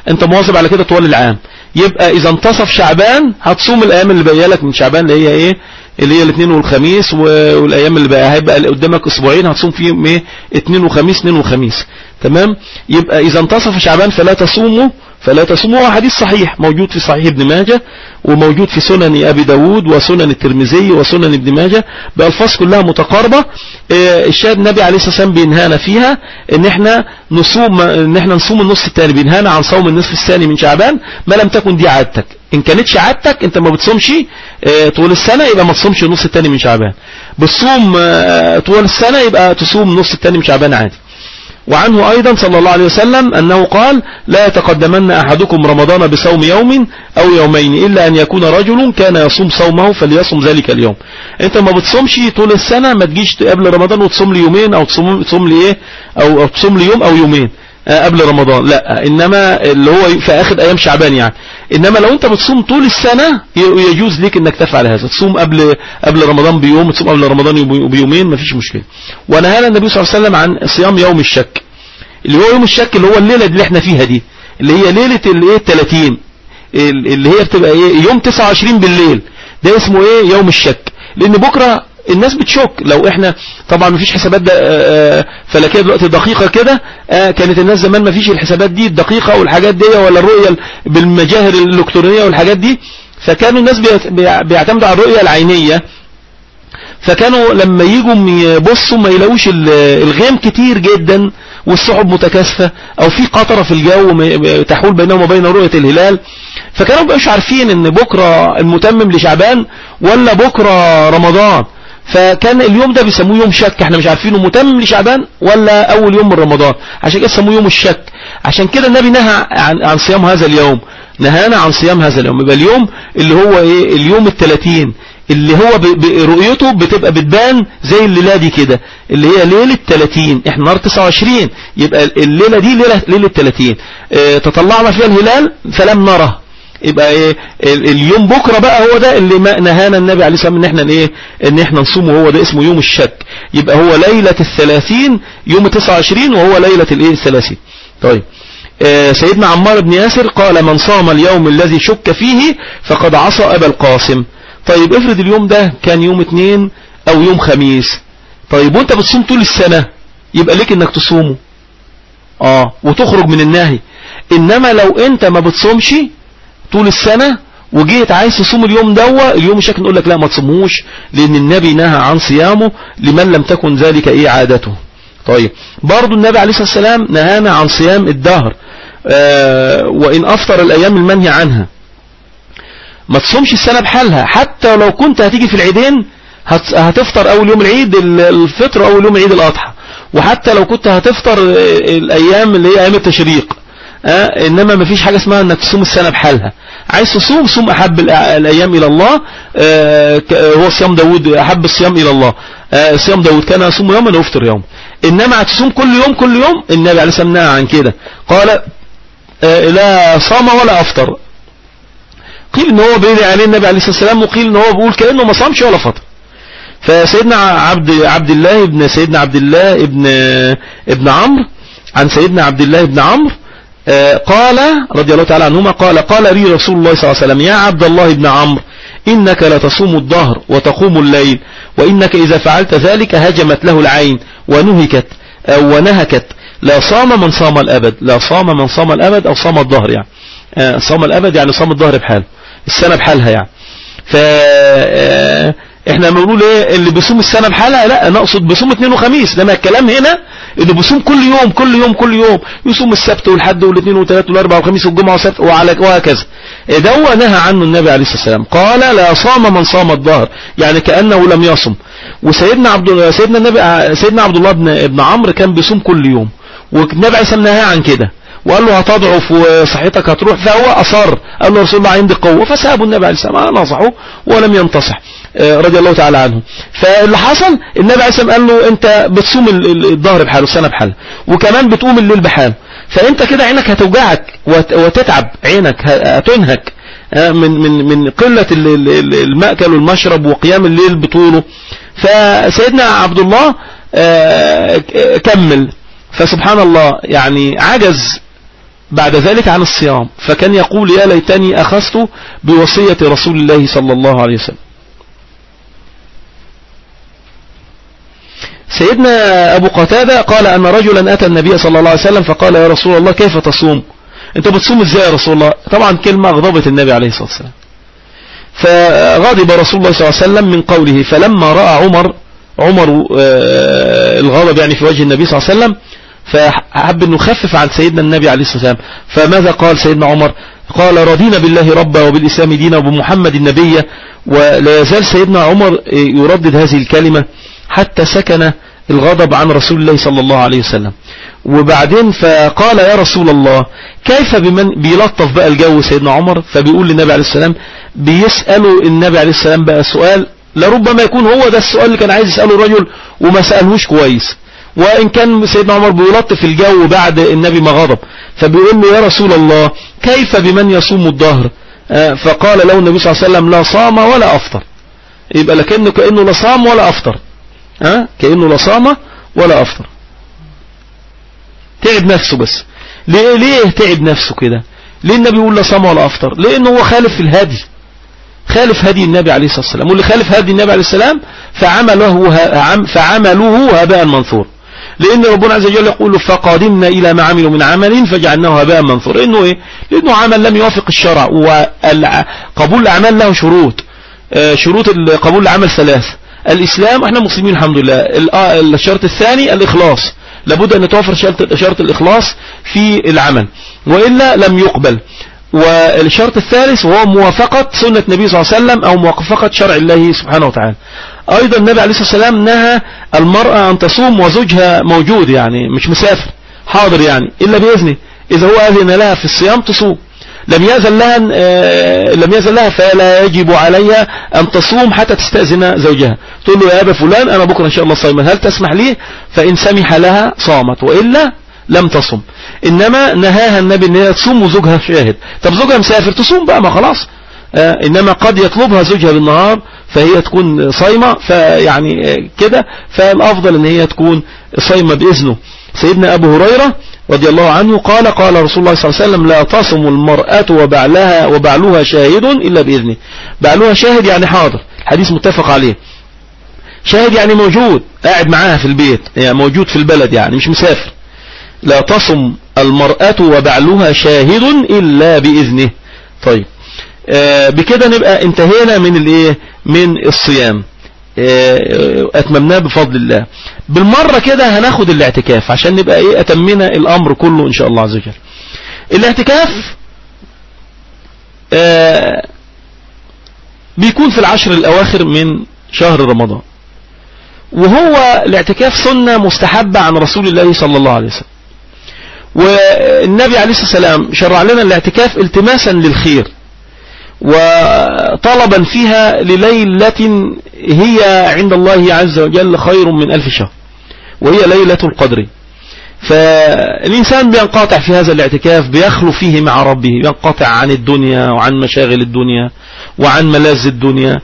انت مواظب على كده طوال العام. يبقى إذا انتصف شعبان هتصوم الأيام اللي باقية لك من شعبان اللي هي إيه؟ اللي هي الاثنين والخميس والأيام اللي بقى هيبقى قدامك أسبوعين هتصوم فيهم إيه؟ اثنين وخميس اثنين وخميس. تمام؟ يبقى إذا انتصف شعبان فلا تصوموا فلا تصوموا. هو حديث صحيح موجود في صحيح ابن ماجه وموجود في سنن أبي داود وسنن الترمذي وسنن ابن ماجه. بألفاظ كلها متقاربة. الشاهد النبي عليه الصلاة والسلام بينهانا فيها إن إحنا نصوم إن إحنا نصوم النص الثاني بينهانا عن صوم النصف الثاني من شعبان ما لم تكن دي عادتك. إن كانتش عادتك أنت ما بتصومش طول السنة يبقى ما تصومش النص الثاني من شعبان. بتصوم طول السنة يبقى تصوم النص الثاني من شعبان عادي. وعنه أيضا صلى الله عليه وسلم أنه قال لا يتقدمن أحدكم رمضان بصوم يوم أو يومين إلا أن يكون رجل كان يصوم صومه فليصوم ذلك اليوم. أنت ما بتصومش طول السنة ما تجيش قبل رمضان وتصوم لي يومين أو تصوم, تصوم لي إيه أو, أو تصوم لي يوم أو يومين. قبل رمضان. لا إنما اللي هو في آخر أيام شعبان يعني. إنما لو أنت بتصوم طول السنة يجوز لك إنك تفعل هذا. تصوم قبل قبل رمضان بيوم تصوم قبل رمضان يوم- بيومين مفيش مشكلة. ونهانا النبي صلى الله عليه وسلم عن صيام يوم الشك. اللي هو يوم الشك اللي هو الليلة اللي إحنا فيها دي اللي هي ليلة الايه 30 ال- اللي هي بتبقى إيه يوم 29 بالليل. ده اسمه إيه؟ يوم الشك. لأن بكرة الناس بتشك. لو إحنا طبعا مفيش حسابات آه، آه، فلكية دلوقتي دقيقة كده آه، كانت الناس زمان مفيش الحسابات دي الدقيقة والحاجات دي ولا الرؤية ال- بالمجاهر الإلكترونية والحاجات دي. فكانوا الناس بيعت- بيع- بيعتمدوا على الرؤية العينية. فكانوا لما يجوا يبصوا ما يلاقوش ال- الغيم كتير جدا والسحب متكاثفة أو في قطرة في الجو تحول بينهم وبين رؤية الهلال. فكانوا مبقاش عارفين إن بكرة المتمم لشعبان ولا بكرة رمضان. فكان اليوم ده بيسموه يوم شك. إحنا مش عارفينه متمم لشعبان ولا أول يوم من رمضان. عشان كده سموه يوم الشك. عشان كده النبي نهى عن, عن صيام هذا اليوم. نهانا عن صيام هذا اليوم. يبقى اليوم اللي هو إيه؟ اليوم الثلاثين اللي هو رؤيته بتبقى بتبان زي الليلة دي كده. اللي هي ليلة 30 إحنا نهار 29 يبقى الليلة دي ليلة ليلة 30 آه تطلعنا فيها الهلال فلم نره. يبقى إيه ال- اليوم بكرة بقى هو ده اللي ما نهانا النبي عليه والسلام إن إحنا إيه إن إحنا نصومه هو ده اسمه يوم الشك. يبقى هو ليلة الثلاثين يوم 29 وهو ليلة الايه الثلاثين. طيب. آه، سيدنا عمار بن ياسر قال من صام اليوم الذي شك فيه فقد عصى أبا القاسم. طيب افرض اليوم ده كان يوم اثنين أو يوم خميس. طيب وأنت بتصوم طول السنة يبقى ليك إنك تصومه. آه وتخرج من النهي. إنما لو أنت ما بتصومش طول السنة وجيت عايز تصوم اليوم دوا اليوم الشك نقول لك لا ما تصوموش لأن النبي نهى عن صيامه لمن لم تكن ذلك إيه عادته. طيب برضو النبي عليه الصلاة والسلام نهانا عن صيام الدهر. آه وإن أفطر الأيام المنهي عنها. ما تصومش السنة بحالها حتى لو كنت هتيجي في العيدين هت- هتفطر أول يوم العيد ال- الفطر أول يوم عيد الأضحى. وحتى لو كنت هتفطر آه، الأيام اللي هي أيام التشريق. آه إنما ما فيش حاجة اسمها أنك تصوم السنة بحالها. عايز تصوم صوم أحب الأ- الأيام إلى الله. آه هو صيام داود أحب الصيام إلى الله. آه صيام داود كان يصوم يوما ويفطر يوم إنما هتصوم كل يوم كل يوم النبي عليه الصلاة والسلام عن كده. قال آه لا صام ولا أفطر. قيل إن هو بيدعي عليه النبي عليه الصلاة والسلام وقيل إن هو بيقول كأنه ما صامش ولا فطر. فسيدنا عبد عبد الله ابن سيدنا عبد الله ابن ابن عمرو عن سيدنا عبد الله ابن عمرو قال رضي الله تعالى عنهما قال قال لي رسول الله صلى الله عليه وسلم يا عبد الله ابن عمرو إنك لتصوم الظهر وتقوم الليل وإنك إذا فعلت ذلك هجمت له العين ونهكت أو ونهكت. لا صام من صام الأبد لا صام من صام الأبد أو صام الظهر يعني. آه، صام الأبد يعني صام الظهر بحاله السنة بحالها يعني. ف آه، إحنا بنقول إيه اللي بيصوم السنة بحالها لا نقصد بيصوم اثنين وخميس. لما الكلام هنا انه بيصوم كل يوم كل يوم كل يوم. يصوم السبت والحد والاثنين والثلاث والاربع والخميس والجمعة والسبت وعلى وهكذا. ده نهى عنه النبي عليه الصلاة والسلام. قال لا صام من صام الظهر. يعني كأنه لم يصم. وسيدنا عبد سيدنا النبي سيدنا عبد الله بن ابن عمرو كان بيصوم كل يوم. والنبي عليه والسلام نهى عن كده. وقال له هتضعف وصحتك هتروح. فهو أصر. قال له رسول الله عندي قوة. فسابوا النبي عليه السلام نصحه ولم ينتصح. آه، رضي الله تعالى عنه. فاللي حصل النبي عليه السلام قال له أنت بتصوم ال- ال- الظهر بحاله السنة بحاله وكمان بتقوم الليل بحاله فأنت كده عينك هتوجعك وت- وتتعب عينك هتنهك آه، من من من قلة ال- ال- ال- المأكل والمشرب وقيام الليل بطوله. فسيدنا عبد الله آه، كمل. فسبحان الله يعني عجز بعد ذلك عن الصيام. فكان يقول يا ليتني أخذت بوصية رسول الله صلى الله عليه وسلم. سيدنا أبو قتادة قال أن رجلا أتى النبي صلى الله عليه وسلم فقال يا رسول الله كيف تصوم؟ أنت بتصوم إزاي يا رسول الله؟ طبعا كلمة أغضبت النبي عليه الصلاة والسلام. فغضب رسول الله صلى الله عليه وسلم من قوله فلما رأى عمر عمر آه، الغضب يعني في وجه النبي صلى الله عليه وسلم فحب إنه يخفف عن سيدنا النبي عليه الصلاة والسلام. فماذا قال سيدنا عمر؟ قال رضينا بالله ربا وبالإسلام دينا وبمحمد النبي ولا يزال سيدنا عمر يردد هذه الكلمة. حتى سكن الغضب عن رسول الله صلى الله عليه وسلم. وبعدين فقال يا رسول الله كيف بمن بيلطف بقى الجو سيدنا عمر؟ فبيقول للنبي عليه السلام بيسأله النبي عليه السلام بقى سؤال لربما يكون هو ده السؤال اللي كان عايز يسأله الرجل وما سألهوش كويس. وإن كان سيدنا عمر بيلطف الجو بعد النبي ما غضب فبيقول له يا رسول الله كيف بمن يصوم الظهر؟ آه، فقال له النبي صلى الله عليه وسلم لا صام ولا أفطر. يبقى لكنه كأنه لا صام ولا أفطر. ها؟ كأنه لا صام ولا أفطر. تعب نفسه بس. ليه ليه تعب نفسه كده؟ ليه النبي يقول لا صام ولا أفطر؟ لأنه هو خالف الهدي. خالف هدي النبي عليه الصلاة والسلام. واللي خالف هدي النبي عليه السلام فعمله فعمله هباء منثور. لأن ربنا عز وجل يقول فقادمنا إلى ما عملوا من عمل فجعلناه هباء منثور. لأنه إيه؟ لأنه عمل لم يوافق الشرع. وقبول الأعمال له شروط. آه، شروط قبول العمل ثلاث. الإسلام إحنا مسلمين الحمد لله. آه، الشرط الثاني الإخلاص. لابد أن توفر شرط الإخلاص في العمل. وإلا لم يقبل. والشرط الثالث وهو موافقة سنة النبي صلى الله عليه وسلم أو موافقة شرع الله سبحانه وتعالى. أيضا النبي عليه الصلاة والسلام نهى المرأة أن تصوم وزوجها موجود يعني مش مسافر حاضر يعني إلا بإذنه. إذا هو أذن لها في الصيام تصوم. لم يزل لها آه، لم يزل لها فلا يجب عليها أن تصوم حتى تستأذن زوجها. تقول له يا أبا فلان أنا بكرة إن شاء الله صايمة. هل تسمح لي؟ فإن سمح لها صامت وإلا لم تصم. إنما نهاها النبي أن هي تصوم وزوجها شاهد. طب زوجها مسافر تصوم بقى ما خلاص. آه إنما قد يطلبها زوجها بالنهار فهي تكون صايمة فيعني آه، كده. فالأفضل أن هي تكون صايمة بإذنه. سيدنا أبو هريرة رضي الله عنه قال قال رسول الله صلى الله عليه وسلم لا تصم المرأة وبعلها وبعلها شاهد إلا بإذنه. بعلها شاهد يعني حاضر الحديث متفق عليه. شاهد يعني موجود قاعد معاها في البيت يعني موجود في البلد يعني مش مسافر. لا تصم المرأة وبعلها شاهد إلا بإذنه. طيب آه بكده نبقى انتهينا من الإيه؟ من الصيام. اتممناه بفضل الله. بالمرة كده هناخد الاعتكاف عشان نبقى إيه اتمنا الأمر كله إن شاء الله عز وجل. الاعتكاف آه بيكون في العشر الأواخر من شهر رمضان. وهو الاعتكاف سنة مستحبة عن رسول الله صلى الله عليه وسلم. والنبي عليه الصلاة والسلام شرع لنا الاعتكاف التماسا للخير. وطلبا فيها لليلة هي عند الله عز وجل خير من ألف شهر وهي ليلة القدر. فالإنسان بينقطع في هذا الاعتكاف بيخلو فيه مع ربه بينقطع عن الدنيا وعن مشاغل الدنيا وعن ملاذ الدنيا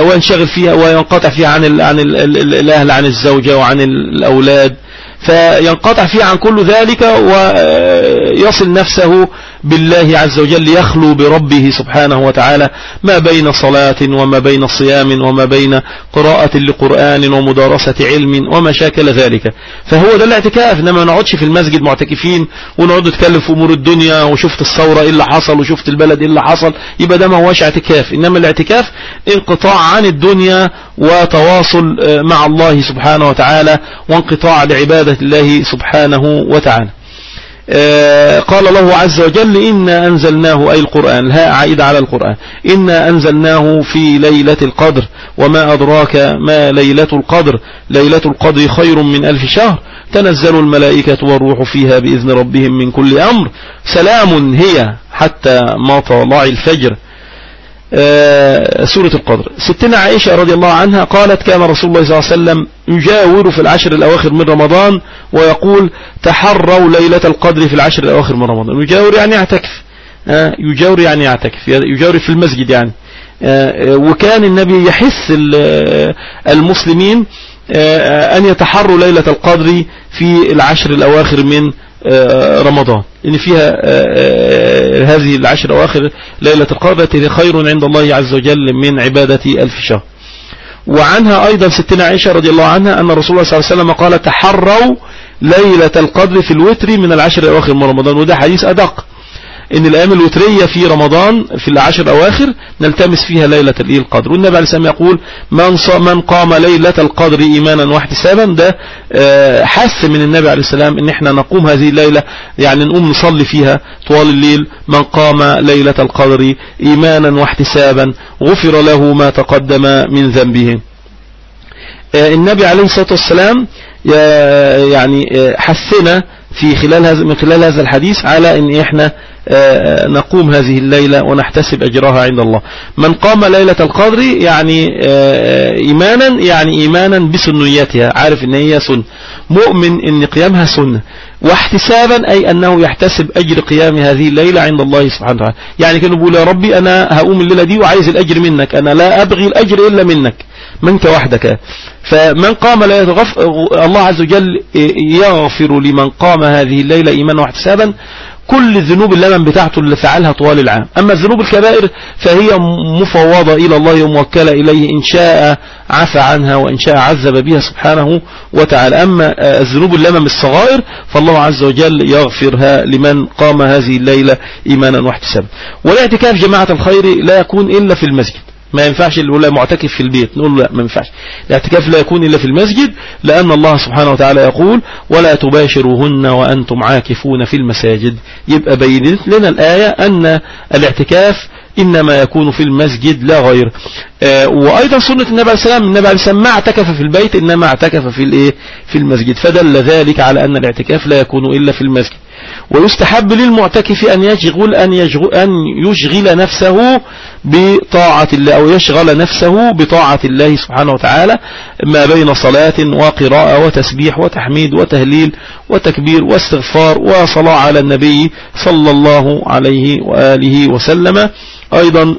وينشغل فيها وينقطع فيها عن عن الأهل عن الزوجة وعن الأولاد. فينقطع فيه عن كل ذلك ويصل نفسه بالله عز وجل يخلو بربه سبحانه وتعالى ما بين صلاة وما بين صيام وما بين قراءة لقرآن ومدارسة علم وما شاكل ذلك. فهو ده الاعتكاف إنما ما نقعدش في المسجد معتكفين ونقعد نتكلم في أمور الدنيا وشفت الثورة إيه اللي حصل وشفت البلد إيه اللي حصل يبقى ده ما هوش اعتكاف. إنما الاعتكاف انقطاع عن الدنيا وتواصل مع الله سبحانه وتعالى وانقطاع لعبادة الله سبحانه وتعالى. آه، قال الله عز وجل إنا أنزلناه أي القرآن الهاء عائد على القرآن. إنا أنزلناه في ليلة القدر وما أدراك ما ليلة القدر. ليلة القدر خير من ألف شهر. تنزل الملائكة والروح فيها بإذن ربهم من كل أمر. سلام هي حتى مطلع الفجر. آه، سورة القدر. ستنا عائشة رضي الله عنها قالت كان رسول الله صلى الله عليه وسلم يجاور في العشر الأواخر من رمضان ويقول تحروا ليلة القدر في العشر الأواخر من رمضان. يجاور يعني يعتكف. آه، يجاور يعني يعتكف. يجاور في المسجد يعني. آه، وكان النبي يحث المسلمين أن يتحروا ليلة القدر في العشر الأواخر من آه، رمضان. إن فيها آه، آه، هذه العشر أواخر ليلة التي خير عند الله عز وجل من عبادة ألف شهر. وعنها أيضا ستنا عائشة رضي الله عنها أن رسول الله صلى الله عليه وسلم قال تحروا ليلة القدر في الوتر من العشر الأواخر من رمضان. وده حديث أدق. إن الأيام الوترية في رمضان في العشر الأواخر نلتمس فيها ليلة القدر. والنبي عليه السلام يقول من, من قام ليلة القدر إيمانا واحتسابا ده آه، حث من النبي عليه السلام إن إحنا نقوم هذه الليلة يعني نقوم نصلي فيها طوال الليل. من قام ليلة القدر إيمانا واحتسابا غفر له ما تقدم من ذنبه. آه، النبي عليه الصلاة والسلام يعني آه، حثنا في خلال هذا من خلال هذا الحديث على إن إحنا نقوم هذه الليلة ونحتسب أجرها عند الله. من قام ليلة القدر يعني آه، إيمانا يعني إيمانا بسنيتها عارف إن هي سنة. مؤمن إن قيامها سنة. واحتسابا أي أنه يحتسب أجر قيام هذه الليلة عند الله سبحانه وتعالى. يعني كانوا بيقول يا ربي أنا هقوم الليلة دي وعايز الأجر منك. أنا لا أبغي الأجر إلا منك. منك وحدك. فمن قام لا يتغف الله عز وجل يغفر لمن قام هذه الليلة إيمانا واحتسابا. كل الذنوب اللمن بتاعته اللي فعلها طوال العام. أما الذنوب الكبائر فهي مفوضة إلى الله وموكلة إليه إن شاء عفى عنها وإن شاء عذب بها سبحانه وتعالى. أما الذنوب اللمن الصغائر فالله عز وجل يغفرها لمن قام هذه الليلة إيمانا واحتسابا. والاعتكاف جماعة الخير لا يكون إلا في المسجد. ما ينفعش اللي معتكف في البيت. نقول له لا ما ينفعش. الاعتكاف لا يكون إلا في المسجد لأن الله سبحانه وتعالى يقول ولا تباشروهن وأنتم عاكفون في المساجد. يبقى بينت لنا الآية أن الاعتكاف إنما يكون في المسجد لا غير. آه وأيضا سنة النبي عليه السلام النبي عليه السلام ما اعتكف في البيت إنما اعتكف في الإيه؟ في المسجد. فدل ذلك على أن الاعتكاف لا يكون إلا في المسجد. ويستحب للمعتكف أن يشغل أن يشغل, أن يشغل نفسه بطاعة الله أو يشغل نفسه بطاعة الله سبحانه وتعالى ما بين صلاة وقراءة وتسبيح وتحميد وتهليل وتكبير واستغفار وصلاة على النبي صلى الله عليه وآله وسلم. أيضا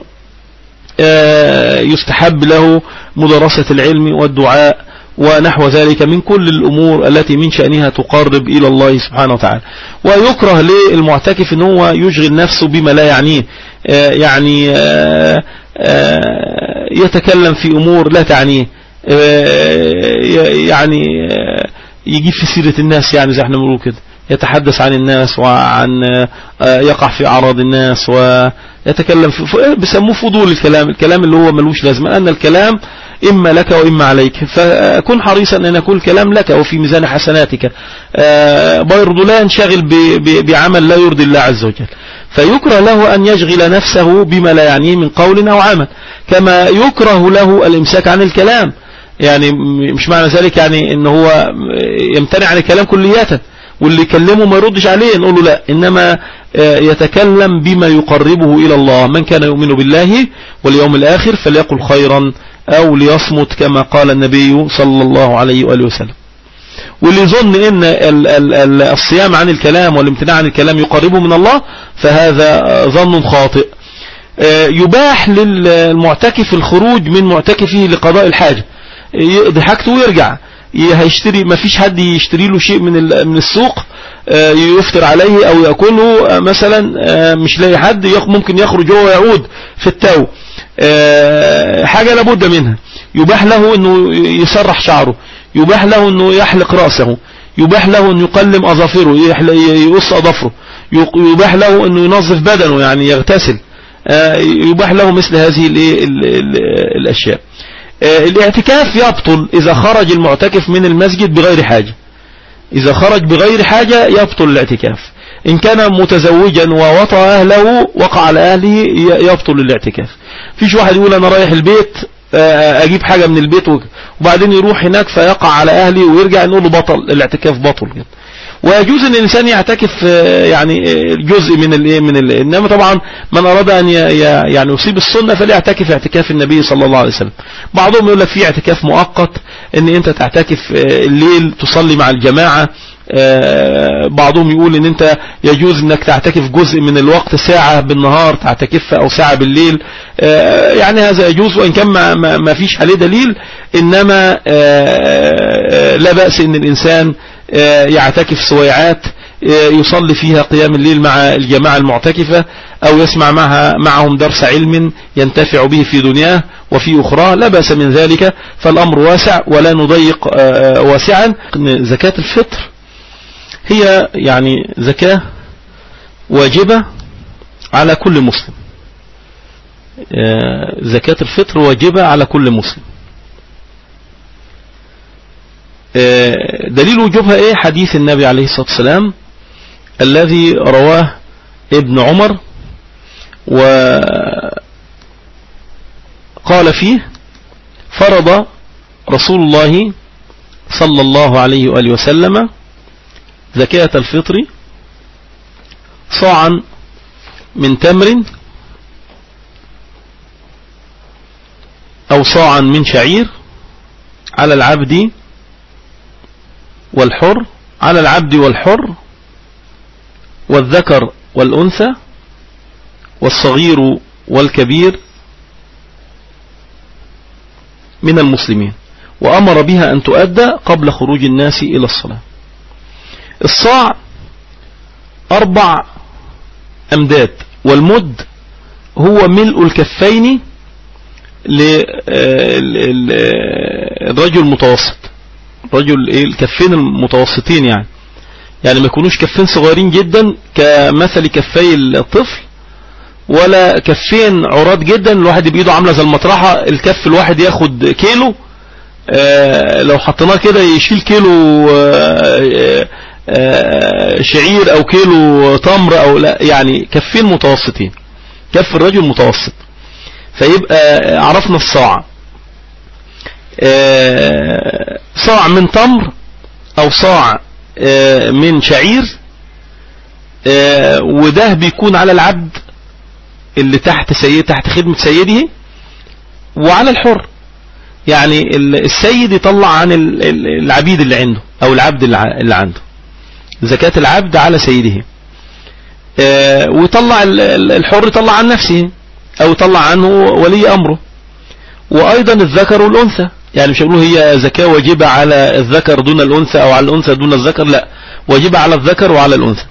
آه، يستحب له مدرسة العلم والدعاء ونحو ذلك من كل الأمور التي من شأنها تقرب إلى الله سبحانه وتعالى. ويكره للمعتكف أنه هو يشغل نفسه بما لا يعنيه آه، يعني آه، آه، يتكلم في أمور لا تعنيه يعني يجيب في سيرة الناس يعني زي إحنا بنقول كده. يتحدث عن الناس وعن يقع في أعراض الناس ويتكلم بيسموه فضول الكلام. الكلام اللي هو ملوش لازمة. أن الكلام إما لك وإما عليك. فكن حريصا أن يكون الكلام لك وفي ميزان حسناتك. آه، برضو لا ينشغل بعمل لا يرضي الله عز وجل. فيكره له أن يشغل نفسه بما لا يعنيه من قول أو عمل. كما يكره له الإمساك عن الكلام. يعني مش معنى ذلك يعني ان هو يمتنع عن الكلام كلياتا واللي يكلمه ما يردش عليه نقول له لا إنما آه، يتكلم بما يقربه إلى الله. من كان يؤمن بالله واليوم الآخر فليقل خيرا أو ليصمت كما قال النبي صلى الله عليه وآله وسلم. واللي يظن إن الصيام عن الكلام والامتناع عن الكلام يقربه من الله فهذا ظن خاطئ. آه، يباح للمعتكف الخروج من معتكفه لقضاء الحاجة. يقضي حاجته ويرجع. هيشتري ما فيش حد يشتري له شيء من من السوق آه، يفطر عليه أو يأكله آه، مثلا مش لاقي حد ممكن يخرج هو ويعود في التو آه، حاجة لابد منها. يباح له إنه يسرح شعره. يباح له إنه يحلق رأسه. يباح له إنه يقلم أظافره يقص أظافره. يباح له إنه ينظف بدنه يعني يغتسل. آه، يباح له مثل هذه الأشياء. آه، الاعتكاف يبطل إذا خرج المعتكف من المسجد بغير حاجة. إذا خرج بغير حاجة يبطل الاعتكاف. إن كان متزوجا ووطى أهله وقع على أهله يبطل الاعتكاف. فيش واحد يقول أنا رايح البيت آه، أجيب حاجة من البيت وبعدين يروح هناك فيقع على أهله ويرجع نقول له بطل الاعتكاف بطل ويجوز إن الإنسان يعتكف آه، يعني آه، جزء من الإيه من إنما طبعا من أراد أن يعني يصيب السنة فليعتكف اعتكاف النبي صلى الله عليه وسلم. بعضهم يقول لك في اعتكاف مؤقت إن أنت تعتكف الليل تصلي مع الجماعة آه، بعضهم يقول إن أنت يجوز إنك تعتكف جزء من الوقت ساعة بالنهار تعتكف أو ساعة بالليل. آه، يعني هذا يجوز وإن كان ما فيش عليه دليل إنما آه، لا بأس إن الإنسان يعتكف سويعات يصلي فيها قيام الليل مع الجماعة المعتكفة أو يسمع معها معهم درس علم ينتفع به في دنياه وفي أخرى لا بأس من ذلك فالأمر واسع ولا نضيق واسعا. زكاة الفطر هي يعني زكاة واجبة على كل مسلم. آه، زكاة الفطر واجبة على كل مسلم. آه، دليل وجوبها إيه؟ حديث النبي عليه الصلاة والسلام الذي رواه ابن عمر وقال فيه فرض رسول الله صلى الله عليه وآله وسلم زكاة الفطر صاعا من تمر أو صاعا من شعير على العبد والحر على العبد والحر والذكر والأنثى والصغير والكبير من المسلمين. وأمر بها أن تؤدى قبل خروج الناس إلى الصلاة. الصاع أربع أمداد والمد هو ملء الكفين للرجل المتوسط. رجل إيه الكفين المتوسطين يعني. يعني ما يكونوش كفين صغيرين جدا كمثل كفي الطفل ولا كفين عراض جدا الواحد بإيده عاملة زي المطرحة الكف الواحد ياخد كيلو آه لو حطيناه كده يشيل كيلو آه آه شعير أو كيلو تمر أو لا يعني كفين متوسطين كف الرجل متوسط. فيبقى عرفنا الصاع. صاع من تمر أو صاع من شعير وده بيكون على العبد اللي تحت سيد تحت خدمة سيده وعلى الحر. يعني السيد يطلع عن العبيد اللي عنده أو العبد اللي عنده. زكاة العبد على سيده. ويطلع الحر يطلع عن نفسه أو يطلع عنه ولي أمره. وأيضا الذكر والأنثى. يعني مش هي زكاة واجبة على الذكر دون الأنثى أو على الأنثى دون الذكر لا واجبة على الذكر وعلى الأنثى.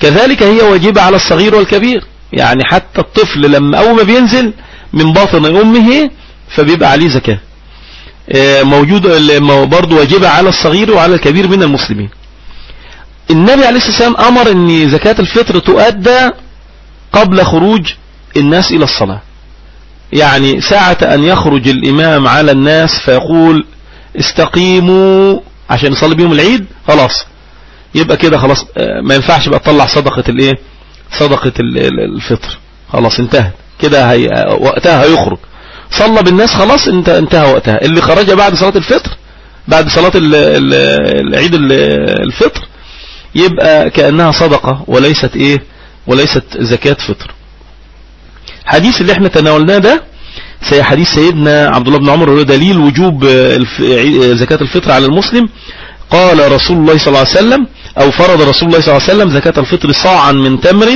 كذلك هي واجبة على الصغير والكبير. يعني حتى الطفل لما أول ما بينزل من باطن أمه فبيبقى عليه زكاة. موجود برضه واجبة على الصغير وعلى الكبير من المسلمين. النبي عليه الصلاة والسلام أمر إن زكاة الفطر تؤدى قبل خروج الناس إلى الصلاة. يعني ساعة أن يخرج الإمام على الناس فيقول استقيموا عشان يصلي بيهم العيد خلاص. يبقى كده خلاص ما ينفعش بقى تطلع صدقة الإيه؟ صدقة الفطر. خلاص انتهت. كده هي وقتها هيخرج. صلى بالناس خلاص انت انتهى وقتها. اللي خرج بعد صلاة الفطر بعد صلاة العيد الفطر يبقى كأنها صدقة وليست إيه؟ وليست زكاة فطر. حديث اللي إحنا تناولناه ده حديث سيدنا عبد الله بن عمر دليل وجوب زكاة الفطر على المسلم. قال رسول الله صلى الله عليه وسلم أو فرض رسول الله صلى الله عليه وسلم زكاة الفطر صاعا من تمر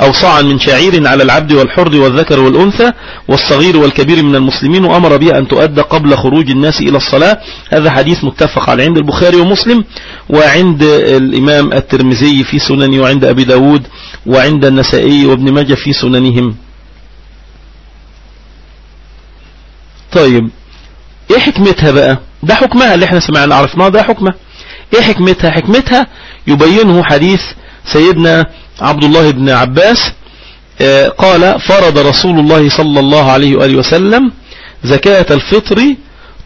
أو صاعا من شعير على العبد والحر والذكر والأنثى والصغير والكبير من المسلمين وأمر بها أن تؤدى قبل خروج الناس إلى الصلاة. هذا حديث متفق على عند البخاري ومسلم وعند الإمام الترمذي في سننه وعند أبي داود وعند النسائي وابن ماجه في سننهم. طيب إيه حكمتها بقى؟ ده حكمها اللي إحنا سمعنا عرفناه ده حكمها إيه حكمتها؟ حكمتها يبينه حديث سيدنا عبد الله بن عباس قال فرض رسول الله صلى الله عليه وآله وسلم زكاة الفطر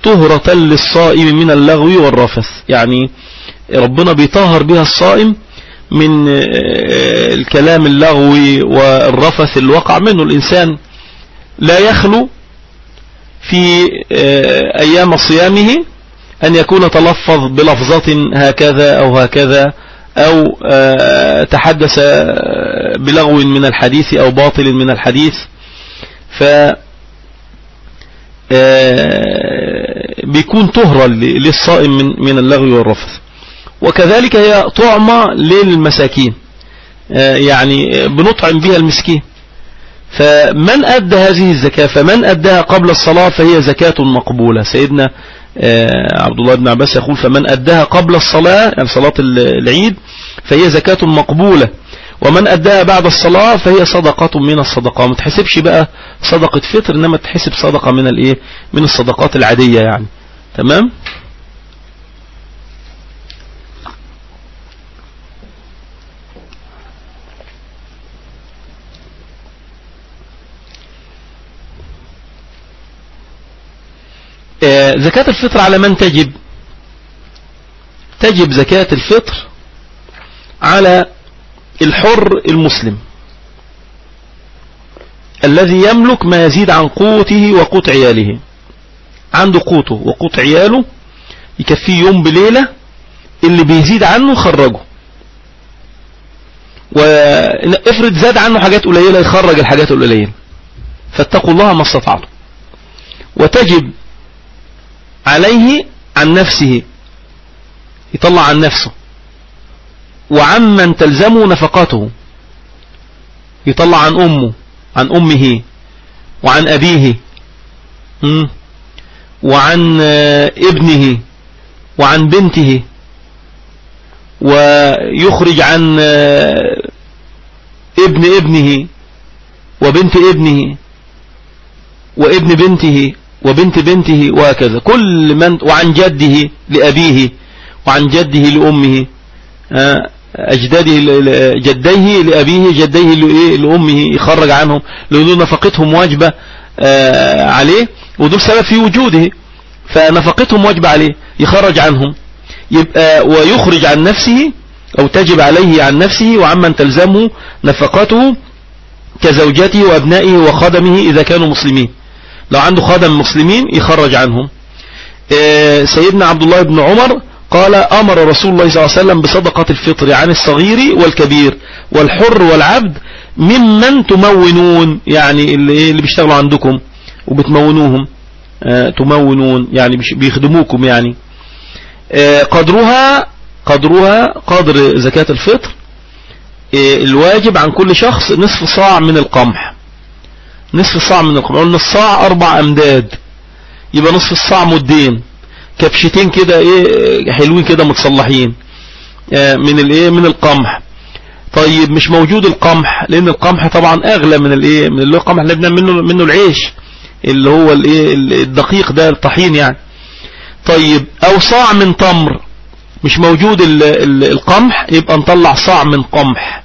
طهرة للصائم من اللغو والرفث. يعني ربنا بيطهر بها الصائم من الكلام اللغوي والرفث اللي وقع منه. الإنسان لا يخلو في أيام صيامه أن يكون تلفظ بلفظة هكذا أو هكذا أو تحدث بلغو من الحديث أو باطل من الحديث. ف بيكون طهرا للصائم من من اللغو والرفث. وكذلك هي طعمة للمساكين. يعني بنطعم بها المسكين. فمن أدى هذه الزكاة فمن أداها قبل الصلاة فهي زكاة مقبولة. سيدنا عبد الله بن عباس يقول فمن أداها قبل الصلاة يعني صلاة العيد فهي زكاة مقبولة. ومن أداها بعد الصلاة فهي صدقة من الصدقة. ما تحسبش بقى صدقة فطر إنما تحسب صدقة من الإيه؟ من الصدقات العادية يعني. تمام؟ زكاة الفطر على من تجب؟ تجب زكاة الفطر على الحر المسلم الذي يملك ما يزيد عن قوته وقوت عياله. عنده قوته وقوت عياله يكفيه يوم بليلة اللي بيزيد عنه خرجه. وافرض زاد عنه حاجات قليلة يخرج الحاجات القليلة. فاتقوا الله ما استطعتم. وتجب عليه عن نفسه. يطلع عن نفسه. وعمن تلزمه نفقاته. يطلع عن أمه عن أمه وعن أبيه وعن ابنه وعن بنته. ويخرج عن ابن ابنه وبنت ابنه وابن بنته. وبنت بنته وهكذا. كل من وعن جده لأبيه وعن جده لأمه أجداده جديه لأبيه جديه لأمه يخرج عنهم لأنه نفقتهم واجبة عليه ودول سبب في وجوده. فنفقتهم واجبة عليه يخرج عنهم. يبقى ويخرج عن نفسه أو تجب عليه عن نفسه وعمن تلزمه نفقته كزوجته وأبنائه وخدمه إذا كانوا مسلمين. لو عنده خدم مسلمين يخرج عنهم. سيدنا عبد الله بن عمر قال أمر رسول الله صلى الله عليه وسلم بصدقة الفطر عن الصغير والكبير والحر والعبد ممن تمونون يعني اللي, اللي بيشتغلوا عندكم وبتمونوهم. تمونون يعني بيخدموكم يعني. قدرها قدرها قدر زكاة الفطر. الواجب عن كل شخص نصف صاع من القمح. نصف صاع من القمح قلنا الصاع أربع أمداد. يبقى نصف الصاع مدين. كبشتين كده إيه حلوين كده متصلحين. من الايه من القمح. طيب مش موجود القمح لأن القمح طبعا أغلى من الايه من اللي هو القمح اللي بنعمل منه منه العيش. اللي هو الايه الدقيق ده الطحين يعني. طيب أو صاع من تمر. مش موجود ال ال القمح يبقى نطلع صاع من قمح.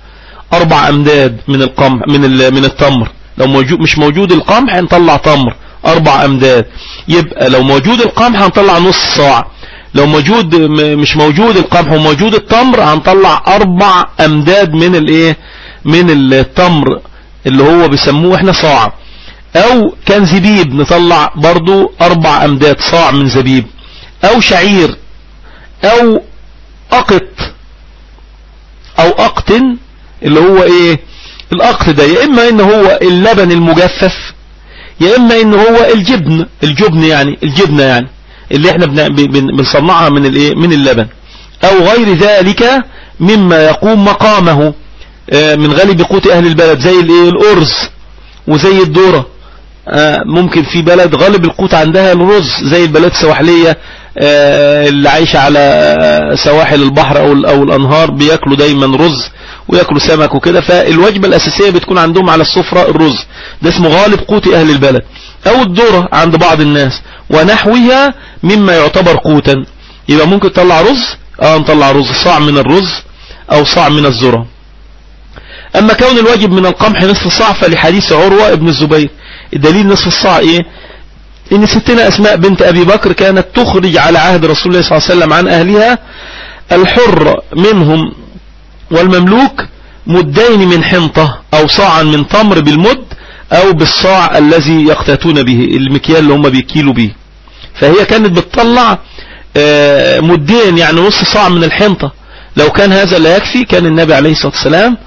أربع أمداد من القمح من من التمر. لو موجود مش موجود القمح نطلع تمر أربع أمداد. يبقى لو موجود القمح هنطلع نص صاع. لو موجود مش موجود القمح وموجود التمر هنطلع أربع أمداد من الإيه؟ من التمر اللي هو بيسموه إحنا صاع. أو كان زبيب نطلع برضو أربع أمداد صاع من زبيب. أو شعير. أو أقط. أو اقطن اللي هو إيه؟ الاقط ده يا إما إن هو اللبن المجفف يا إما إن هو الجبن الجبن يعني الجبنة يعني اللي إحنا بنصنعها من الإيه؟ من اللبن. أو غير ذلك مما يقوم مقامه من غالب قوت أهل البلد زي الإيه؟ الأرز وزي الذرة. ممكن في بلد غالب القوت عندها الرز زي البلاد السواحلية اللي عايشة على سواحل البحر أو أو الأنهار بياكلوا دايما رز وياكلوا سمك وكده. فالوجبة الأساسية بتكون عندهم على السفرة الرز. ده اسمه غالب قوت أهل البلد. أو الذرة عند بعض الناس. ونحوها مما يعتبر قوتا. يبقى ممكن تطلع رز؟ آه نطلع رز. صاع من الرز أو صاع من الذرة. أما كون الواجب من القمح نصف صاع فلحديث عروة ابن الزبير. الدليل نصف الصاع إيه إن ستنا أسماء بنت أبي بكر كانت تخرج على عهد رسول الله صلى الله عليه وسلم عن أهلها الحر منهم والمملوك مدين من حنطة أو صاعا من تمر بالمد أو بالصاع الذي يقتاتون به المكيال اللي هم بيكيلوا به. فهي كانت بتطلع مدين يعني نص صاع من الحنطة. لو كان هذا لا يكفي كان النبي عليه الصلاة والسلام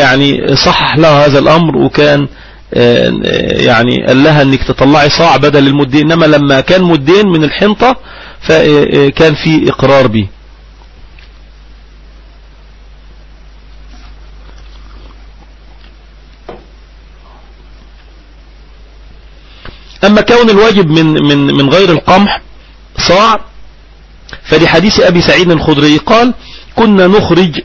يعني صحح لها هذا الأمر وكان يعني قال لها إنك تطلعي صاع بدل المدين إنما لما كان مدين من الحنطة فكان في إقرار به. أما كون الواجب من من من غير القمح صاع فلحديث أبي سعيد الخدري قال كنا نخرج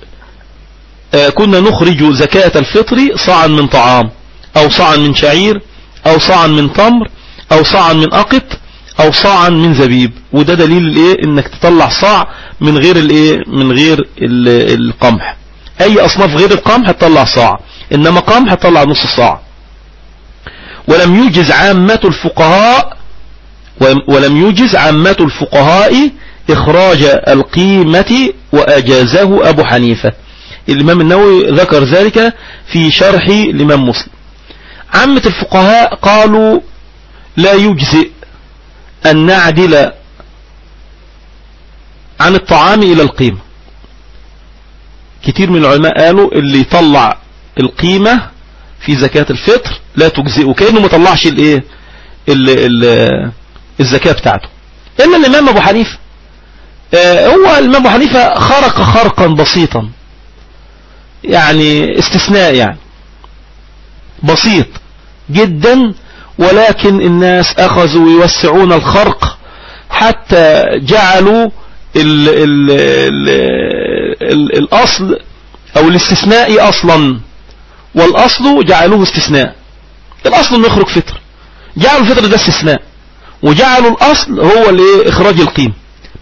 كنا نخرج زكاة الفطر صاعا من طعام. أو صاعا من شعير أو صاعا من تمر أو صاعا من أقط أو صاعا من زبيب. وده دليل الإيه؟ إنك تطلع صاع من غير الإيه؟ من غير القمح. أي أصناف غير القمح تطلع صاع. إنما قمح تطلع نص صاع. ولم يوجز عامة الفقهاء ولم يوجز عامة الفقهاء إخراج القيمة وأجازه أبو حنيفة. الإمام النووي ذكر ذلك في شرح الإمام مسلم. عامة الفقهاء قالوا لا يجزئ أن نعدل عن الطعام إلى القيمة. كتير من العلماء قالوا اللي يطلع القيمة في زكاة الفطر لا تجزئه كأنه ما طلعش الإيه؟ الزكاة بتاعته. إلا الإمام أبو حنيفة. آه، هو الإمام أبو حنيفة خرق خرقا بسيطا. يعني استثناء يعني. بسيط جدا ولكن الناس أخذوا يوسعون الخرق حتى جعلوا ال ال ال ال الأصل أو الاستثناء أصلا. والأصل جعلوه استثناء. الأصل إنه يخرج فطر. جعلوا الفطر ده استثناء. وجعلوا الأصل هو إخراج القيم.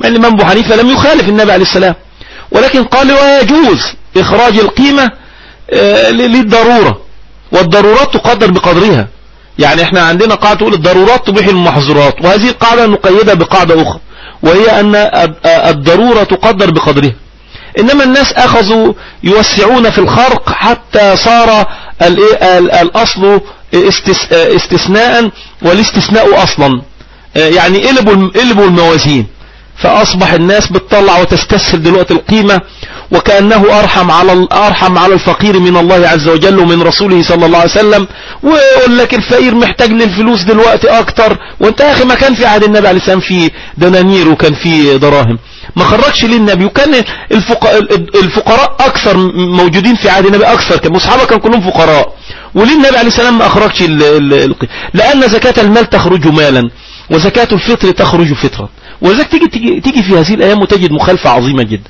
مع الإمام أبو حنيفة لم يخالف النبي عليه السلام. ولكن قال ويجوز إخراج القيمة آه، للضرورة. والضرورات تقدر بقدرها. يعني إحنا عندنا قاعدة تقول الضرورات تبيح المحظورات وهذه القاعدة نقيدها بقاعدة أخرى وهي أن الضرورة تقدر بقدرها. إنما الناس أخذوا يوسعون في الخرق حتى صار الأصل استثناء والاستثناء أصلا. يعني قلبوا الموازين. فأصبح الناس بتطلع وتستسهل دلوقتي القيمة وكأنه أرحم على أرحم على الفقير من الله عز وجل ومن رسوله صلى الله عليه وسلم. ويقول لك الفقير محتاج للفلوس دلوقتي أكتر. وأنت يا أخي ما كان في عهد النبي عليه السلام في دنانير وكان في دراهم. ما خرجش ليه النبي؟ وكان الفقراء أكثر موجودين في عهد النبي أكثر كان أصحابه كان كلهم فقراء. وليه النبي عليه السلام ما أخرجش لأن زكاة المال تخرج مالا. وزكاة الفطر تخرج فطرة. ولذلك تيجي, تيجي, تيجي في هذه الأيام وتجد مخالفة عظيمة جدا.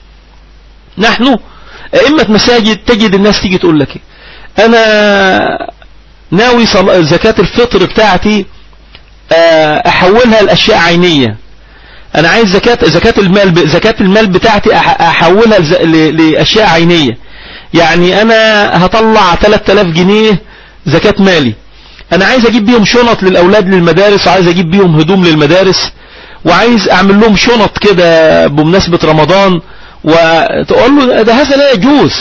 نحن أئمة مساجد تجد الناس تيجي تقول لك أنا ناوي زكاة الفطر بتاعتي آه، أحولها لأشياء عينية. أنا عايز زكاة زكاة المال زكاة المال بتاعتي أحولها لأشياء عينية. يعني أنا هطلع 3000 جنيه زكاة مالي. أنا عايز أجيب بيهم شنط للأولاد للمدارس وعايز أجيب بيهم هدوم للمدارس وعايز أعمل لهم شنط كده بمناسبة رمضان وتقول له ده هذا لا يجوز.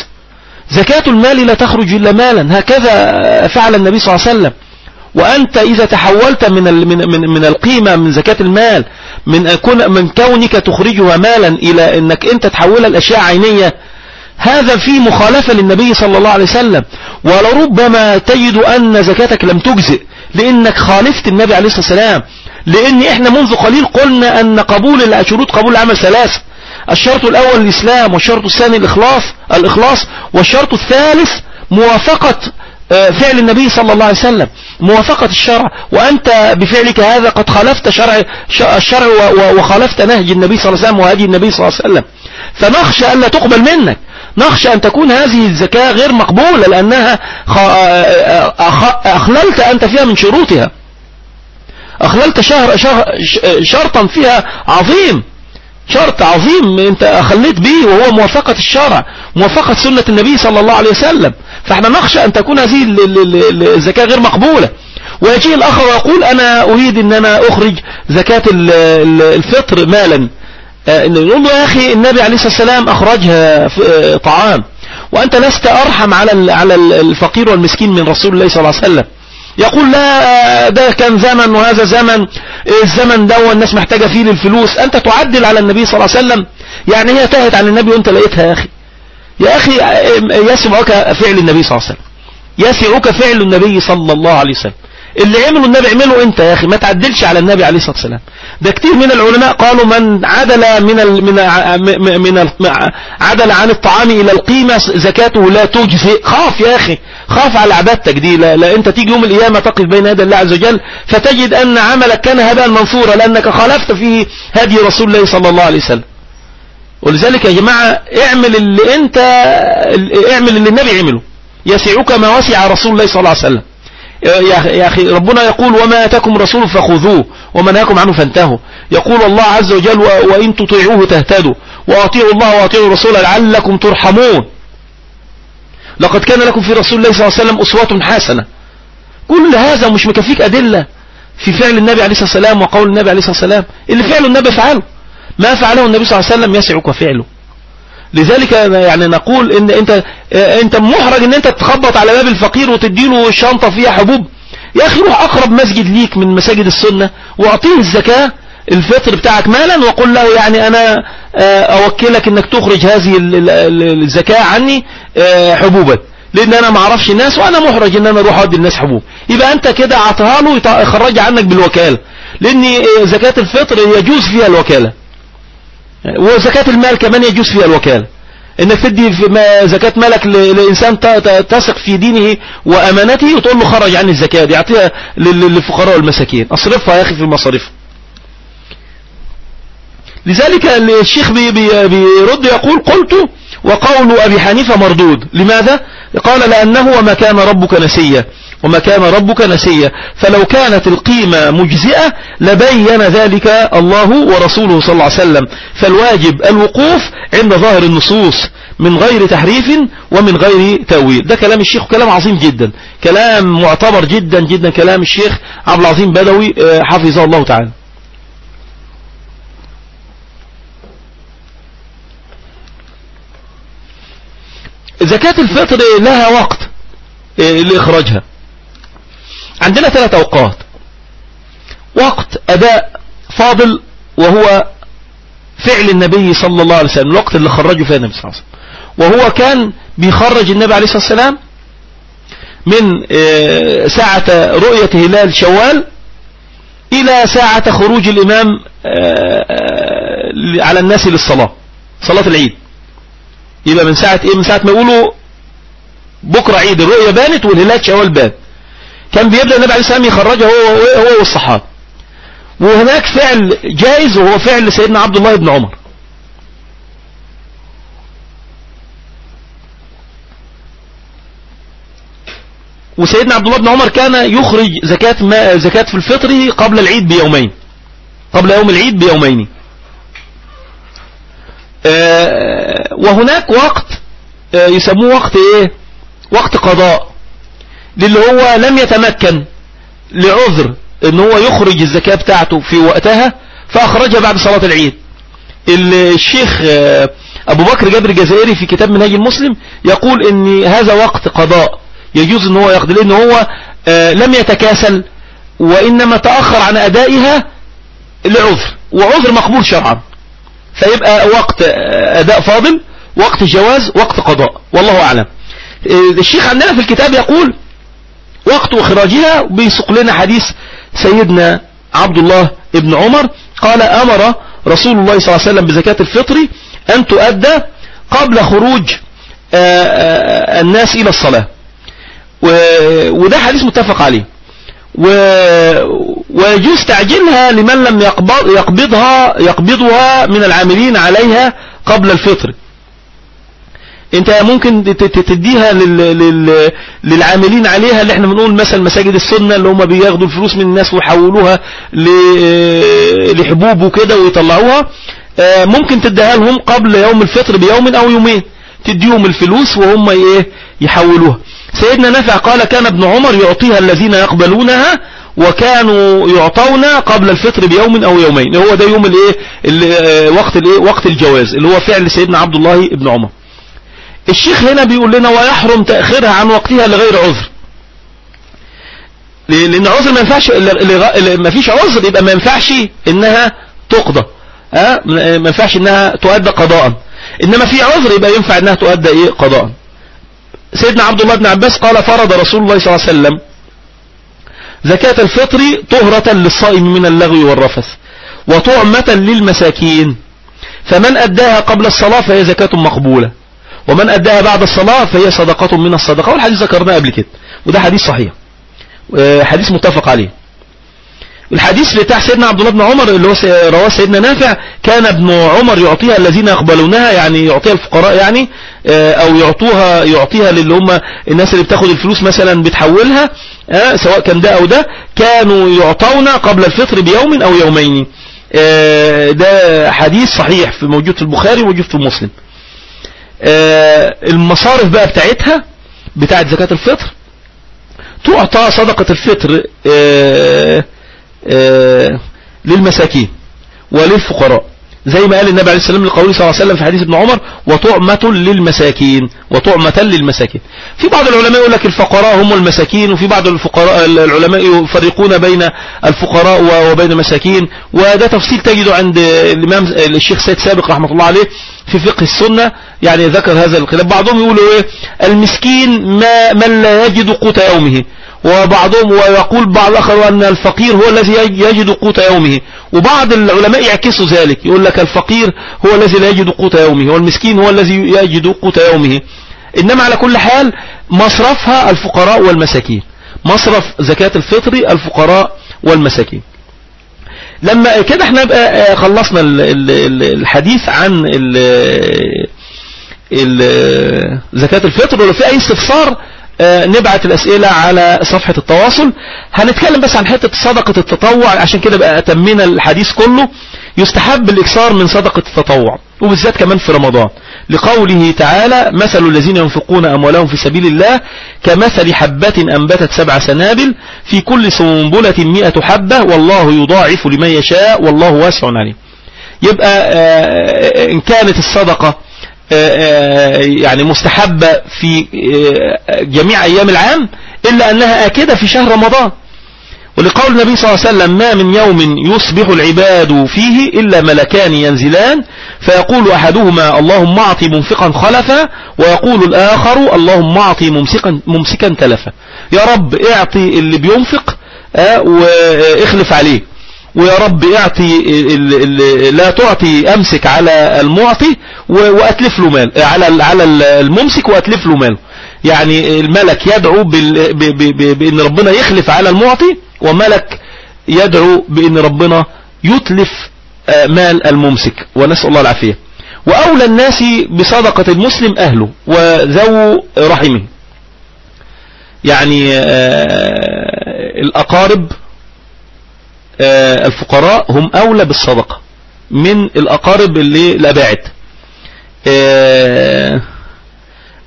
زكاة المال لا تخرج إلا مالا. هكذا فعل النبي صلى الله عليه وسلم. وأنت إذا تحولت من من من القيمة من زكاة المال من من كونك تخرجها مالا إلى أنك أنت تحولها لأشياء عينية هذا في مخالفة للنبي صلى الله عليه وسلم. ولربما تجد أن زكاتك لم تجزئ لأنك خالفت النبي عليه الصلاة والسلام. لأن إحنا منذ قليل قلنا أن قبول شروط قبول العمل ثلاثة الشرط الأول الإسلام والشرط الثاني الإخلاص الإخلاص والشرط الثالث موافقة آه، فعل النبي صلى الله عليه وسلم. موافقة الشرع. وأنت بفعلك هذا قد خالفت شرع الشرع وخالفت نهج النبي صلى الله عليه وسلم وهدي النبي صلى الله عليه وسلم. فنخشى ألا تقبل منك. نخشى أن تكون هذه الزكاة غير مقبولة لأنها أخللت أنت فيها من شروطها. أخللت شهر شرطا فيها عظيم. شرط عظيم أنت خليت به وهو موافقة الشرع موافقة سنة النبي صلى الله عليه وسلم. فإحنا نخشى أن تكون هذه الزكاة غير مقبولة. ويجي الآخر ويقول أنا أريد ان أنا أخرج زكاة الفطر مالا. نقول له يا أخي النبي عليه الصلاة والسلام أخرجها آه، طعام. وأنت لست أرحم على على الفقير والمسكين من رسول الله صلى الله عليه وسلم. يقول لا ده كان زمن وهذا زمن الزمن ده والناس محتاجة فيه للفلوس. أنت تعدل على النبي صلى الله عليه وسلم. يعني هي تاهت عن النبي وأنت لقيتها يا أخي. يا أخي يسعك فعل النبي صلى الله عليه وسلم. يسعك فعل النبي صلى الله عليه وسلم. اللي عمله النبي عمله انت يا أخي ما تعدلش على النبي عليه الصلاة والسلام. ده كتير من العلماء قالوا من عدل من ال من من ال عدل عن الطعام إلى القيمة زكاته لا تجزئ. خاف يا أخي خاف على عبادتك دي لا, لا أنت تيجي يوم القيامة تقف بين يدي الله عز وجل فتجد أن عملك كان هباء منصورا لأنك خالفت فيه هدي رسول الله صلى الله عليه وسلم. ولذلك يا جماعة اعمل اللي أنت اعمل اللي النبي عمله. يسعك ما وسع رسول الله صلى الله عليه وسلم. يا أخي ربنا يقول وما أتاكم رسول فخذوه وما نهاكم عنه فانتهوا. يقول الله عز وجل وإن تطيعوه تهتدوا. وأطيعوا الله وأطيعوا الرسول لعلكم ترحمون. لقد كان لكم في رسول الله صلى الله عليه وسلم أسوة حسنة. كل هذا مش مكفيك أدلة في فعل النبي عليه الصلاة والسلام وقول النبي عليه الصلاة والسلام. اللي فعله النبي فعله. ما فعله النبي صلى الله عليه وسلم يسعك فعله. لذلك يعني نقول إن أنت أنت محرج إن أنت تخبط على باب الفقير وتديله شنطة فيها حبوب. يا أخي روح أقرب مسجد ليك من مساجد السنة وأعطيه الزكاة الفطر بتاعك مالا وقل له يعني أنا آه، أوكلك إنك تخرج هذه ال- ال- الزكاة عني آه، حبوبا. لأن أنا ما أعرفش الناس وأنا محرج إن أنا أروح ادي الناس حبوب. يبقى أنت كده اعطيها له يخرجها عنك بالوكالة. لأن آه، زكاة الفطر يجوز فيها الوكالة. وزكاة المال كمان يجوز فيها الوكالة. إنك تدي زكاة مالك لإنسان تثق في دينه وأمانته وتقول له خرج عن الزكاة دي أعطيها لل- للفقراء والمساكين. أصرفها يا أخي في المصاريف. لذلك الشيخ بي بي بيرد يقول قلت وقول أبي حنيفة مردود. لماذا؟ قال لأنه وما كان ربك نسيا. وما كان ربك نسيا. فلو كانت القيمة مجزئة لبين ذلك الله ورسوله صلى الله عليه وسلم. فالواجب الوقوف عند ظاهر النصوص من غير تحريف ومن غير تأويل. ده كلام الشيخ كلام عظيم جدا. كلام معتبر جدا جدا كلام الشيخ عبد العظيم بدوي آه، حفظه الله تعالى. زكاة الفطر لها وقت إيه، لإخراجها. عندنا ثلاث أوقات. وقت أداء فاضل وهو فعل النبي صلى الله عليه وسلم الوقت اللي خرجه فيه النبي صلى الله عليه وسلم. وهو كان بيخرج النبي عليه الصلاة والسلام من إيه، ساعة رؤية هلال شوال إلى ساعة خروج الإمام آه، آه، على الناس للصلاة صلاة العيد. يبقى من ساعة إيه؟ من ساعة ما يقولوا بكرة عيد الرؤية بانت والهلال شوال بان. كان بيبدأ النبي عليه السلام يخرجها هو هو والصحابة. وهناك فعل جائز وهو فعل سيدنا عبد الله بن عمر. وسيدنا عبد الله بن عمر كان يخرج زكاة ما زكاة في الفطر قبل العيد بيومين. قبل يوم العيد بيومين. آه، وهناك وقت آه، يسموه وقت إيه؟ وقت قضاء. للي هو لم يتمكن لعذر إن هو يخرج الزكاة بتاعته في وقتها فأخرجها بعد صلاة العيد. الشيخ آه، أبو بكر جابر الجزائري في كتاب منهج المسلم يقول إن هذا وقت قضاء. يجوز إن هو يقضي لأن هو آه، لم يتكاسل وإنما تأخر عن أدائها لعذر وعذر مقبول شرعا. فيبقى وقت أداء فاضل وقت جواز وقت قضاء. والله أعلم. الشيخ عندنا في الكتاب يقول وقت إخراجها بيسق لنا حديث سيدنا عبد الله ابن عمر. قال أمر رسول الله صلى الله عليه وسلم بزكاة الفطر أن تؤدى قبل خروج آه، آه، الناس إلى الصلاة. وده حديث متفق عليه. ويجوز تعجيلها لمن لم يقبض... يقبضها يقبضها من العاملين عليها قبل الفطر. انت ممكن تديها لل... لل... للعاملين عليها اللي إحنا بنقول مثلا مساجد السنة اللي هم بياخدوا الفلوس من الناس ويحولوها ل... لحبوب وكده ويطلعوها. آه، ممكن تديها لهم قبل يوم الفطر بيوم أو يومين. تديهم الفلوس وهم إيه؟ يحولوها. سيدنا نافع قال كان ابن عمر يعطيها الذين يقبلونها وكانوا يعطون قبل الفطر بيوم أو يومين. هو ده يوم الإيه؟ ال- آه، وقت الإيه؟ وقت الجواز اللي هو فعل سيدنا عبد الله ابن عمر. الشيخ هنا بيقول لنا ويحرم تأخيرها عن وقتها لغير عذر؟ لأن عذر ما ينفعش ما فيش عذر يبقى ما ينفعش إنها تقضى. ها؟ ما ينفعش إنها تؤدى قضاء. إنما في عذر يبقى ينفع إنها تؤدى إيه؟ قضاء. سيدنا عبد الله بن عباس قال فرض رسول الله صلى الله عليه وسلم زكاة الفطر طهرة للصائم من اللغو والرفث وطعمة للمساكين. فمن أداها قبل الصلاة فهي زكاة مقبولة. ومن أداها بعد الصلاة فهي صدقة من الصدقة والحديث ذكرناه قبل كده وده حديث صحيح. آه، حديث متفق عليه. الحديث بتاع سيدنا عبد الله بن عمر اللي هو رواه سيدنا نافع كان ابن عمر يعطيها الذين يقبلونها يعني يعطيها الفقراء يعني آه، أو يعطوها يعطيها للي هم الناس اللي بتاخد الفلوس مثلا بتحولها آه، سواء كان ده أو ده كانوا يعطون قبل الفطر بيوم أو يومين. ده حديث صحيح في موجود في البخاري وموجود في مسلم. المصارف بقى بتاعتها بتاعت زكاة الفطر تعطى صدقة الفطر آه، آه، للمساكين وللفقراء. زي ما قال النبي عليه السلام لقوله صلى الله عليه وسلم في حديث ابن عمر وطعمة للمساكين وطعمة للمساكين. في بعض العلماء يقول لك الفقراء هم المساكين وفي بعض الفقراء العلماء يفرقون بين الفقراء وبين المساكين. وده تفصيل تجده عند الإمام الشيخ سيد سابق رحمة الله عليه في فقه السنة يعني ذكر هذا الخلاف. بعضهم يقولوا إيه؟ المسكين ما من لا يجد قوت يومه. وبعضهم ويقول بعض الآخر أن الفقير هو الذي يجد قوت يومه. وبعض العلماء يعكسوا ذلك. يقول لك الفقير هو الذي لا يجد قوت يومه والمسكين هو الذي يجد قوت يومه. إنما على كل حال مصرفها الفقراء والمساكين. مصرف زكاة الفطر الفقراء والمساكين. لما كده إحنا بقى خلصنا الحديث عن زكاة الفطر. ولو في أي استفسار نبعت الأسئلة على صفحة التواصل. هنتكلم بس عن حتة صدقة التطوع عشان كده بقى أتمنا الحديث كله. يستحب الإكثار من صدقة التطوع وبالذات كمان في رمضان. لقوله تعالى مثل الذين ينفقون أموالهم في سبيل الله كمثل حبة أنبتت سبع سنابل في كل سنبلة مئة حبة والله يضاعف لمن يشاء والله واسع عليم. يبقى إن كانت الصدقة يعني مستحبة في جميع أيام العام إلا أنها آكدة في شهر رمضان. ولقول النبي صلى الله عليه وسلم ما من يوم يصبح العباد فيه إلا ملكان ينزلان. فيقول أحدهما اللهم أعطي منفقا خلفا. ويقول الآخر اللهم أعطي ممسكا, ممسكا تلفا. يا رب اعطي اللي بينفق واخلف عليه. ويا رب اعطي لا تعطي أمسك على المعطي وأتلف له مال على على الممسك وأتلف له ماله يعني الملك يدعو بإن ربنا يخلف على المعطي وملك يدعو بإن ربنا يتلف مال الممسك. ونسأل الله العافية. وأولى الناس بصدقة المسلم أهله وذو رحمه. يعني الأقارب الفقراء هم أولى بالصدقة من الأقارب اللي الأباعد.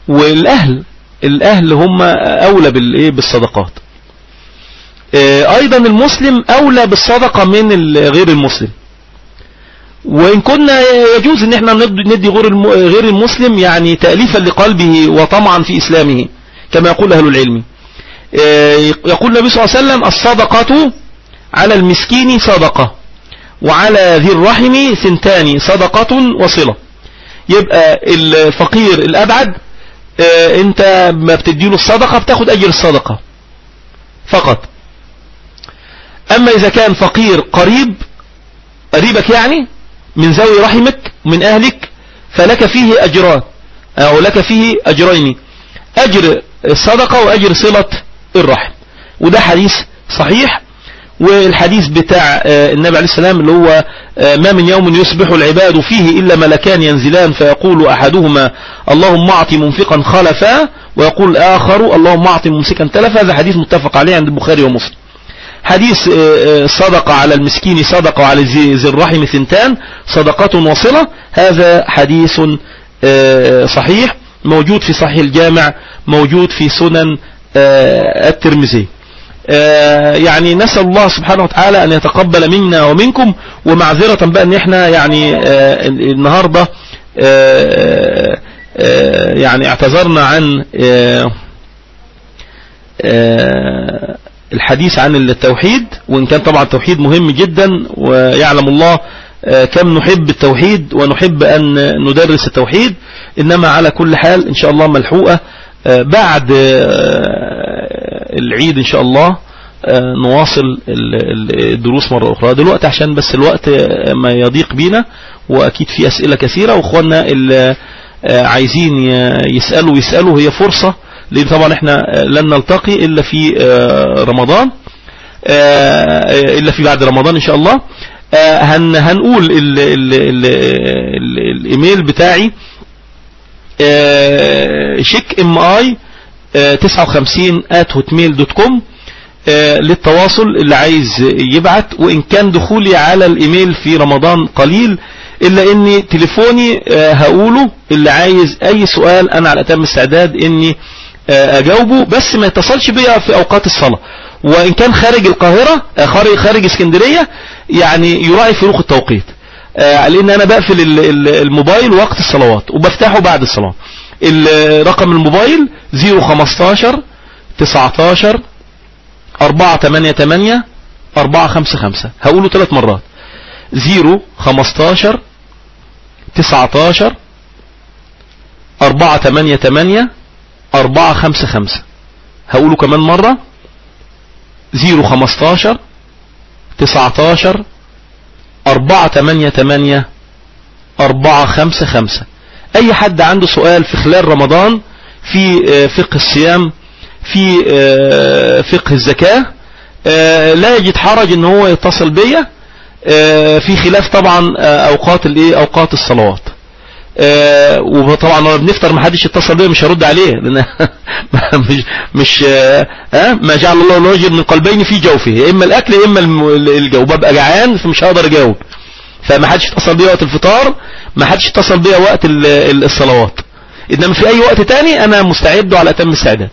والأهل الأهل هم أولى بالصدقات. أيضا المسلم أولى بالصدقة من غير المسلم. وإن كنا يجوز إن إحنا ندي غير المسلم يعني تأليفا لقلبه وطمعا في إسلامه كما يقول أهل العلم. يقول النبي صلى الله عليه وسلم الصدقة على المسكين صدقة وعلى ذي الرحم ثنتان صدقة وصلة. يبقى الفقير الأبعد انت ما بتديله الصدقة بتاخد أجر الصدقة فقط. أما إذا كان فقير قريب قريبك يعني من ذوي رحمك من أهلك فلك فيه أجران أو لك فيه أجرين أجر الصدقة وأجر صلة الرحم. وده حديث صحيح والحديث بتاع النبي عليه السلام اللي هو ما من يوم يصبح العباد فيه إلا ملكان ينزلان فيقول أحدهما اللهم أعطي منفقا خلفا ويقول الآخر اللهم أعطي ممسكا تلفا. هذا حديث متفق عليه عند البخاري ومسلم. حديث صدقة على المسكين صدقة وعلى ذي الرحم ثنتان صدقة وصلة هذا حديث صحيح موجود في صحيح الجامع موجود في سنن الترمذي. يعني نسأل الله سبحانه وتعالى أن يتقبل منا ومنكم ومعذرة بقى أن إحنا يعني النهاردة يعني اعتذرنا عن الحديث عن التوحيد وإن كان طبعا التوحيد مهم جدا ويعلم الله كم نحب التوحيد ونحب أن ندرس التوحيد إنما على كل حال إن شاء الله ملحوقة. بعد العيد إن شاء الله نواصل الدروس مرة أخرى. دلوقتي عشان بس الوقت ما يضيق بينا وأكيد في أسئلة كثيرة وأخواننا اللي عايزين يسألوا يسألوا هي فرصة لأن طبعا إحنا لن نلتقي إلا في رمضان. إلا في بعد رمضان إن شاء الله. هن هنقول ال ال ال ال الإيميل بتاعي شيك MI 59 at hotmail dot com للتواصل اللي عايز يبعت وإن كان دخولي على الإيميل في رمضان قليل إلا إني تليفوني هقوله اللي عايز أي سؤال أنا على أتم استعداد إني أجاوبه بس ما يتصلش بيا في أوقات الصلاة. وإن كان خارج القاهرة خارج, خارج اسكندرية يعني يراعي فروق التوقيت. آه، لأن أنا بقفل ال- ال- الموبايل وقت الصلوات وبفتحه بعد الصلاة. ال- رقم الموبايل 015 19 488 455 هقوله ثلاث مرات. 015 19 488 455 هقوله كمان مرة. 015 19 488 455 أي حد عنده سؤال في خلال رمضان في آه، فقه الصيام في آه، فقه الزكاة آه، لا يجد حرج إن هو يتصل بيا في خلاف طبعا أوقات الإيه أوقات الصلوات. وطبعا لما بنفطر ما حدش يتصل بيا مش هرد عليه لأن [laughs] مش مش آه، آه، ما جعل الله الرجل من قلبين في جوفه يا إما الأكل يا إما الجو. ببقى جعان فمش هقدر أجاوب. فما حدش يتصل بيا وقت الفطار ما حدش يتصل بيا وقت ال- ال- الصلوات. إنما في أي وقت تاني أنا مستعد وعلى أتم استعداد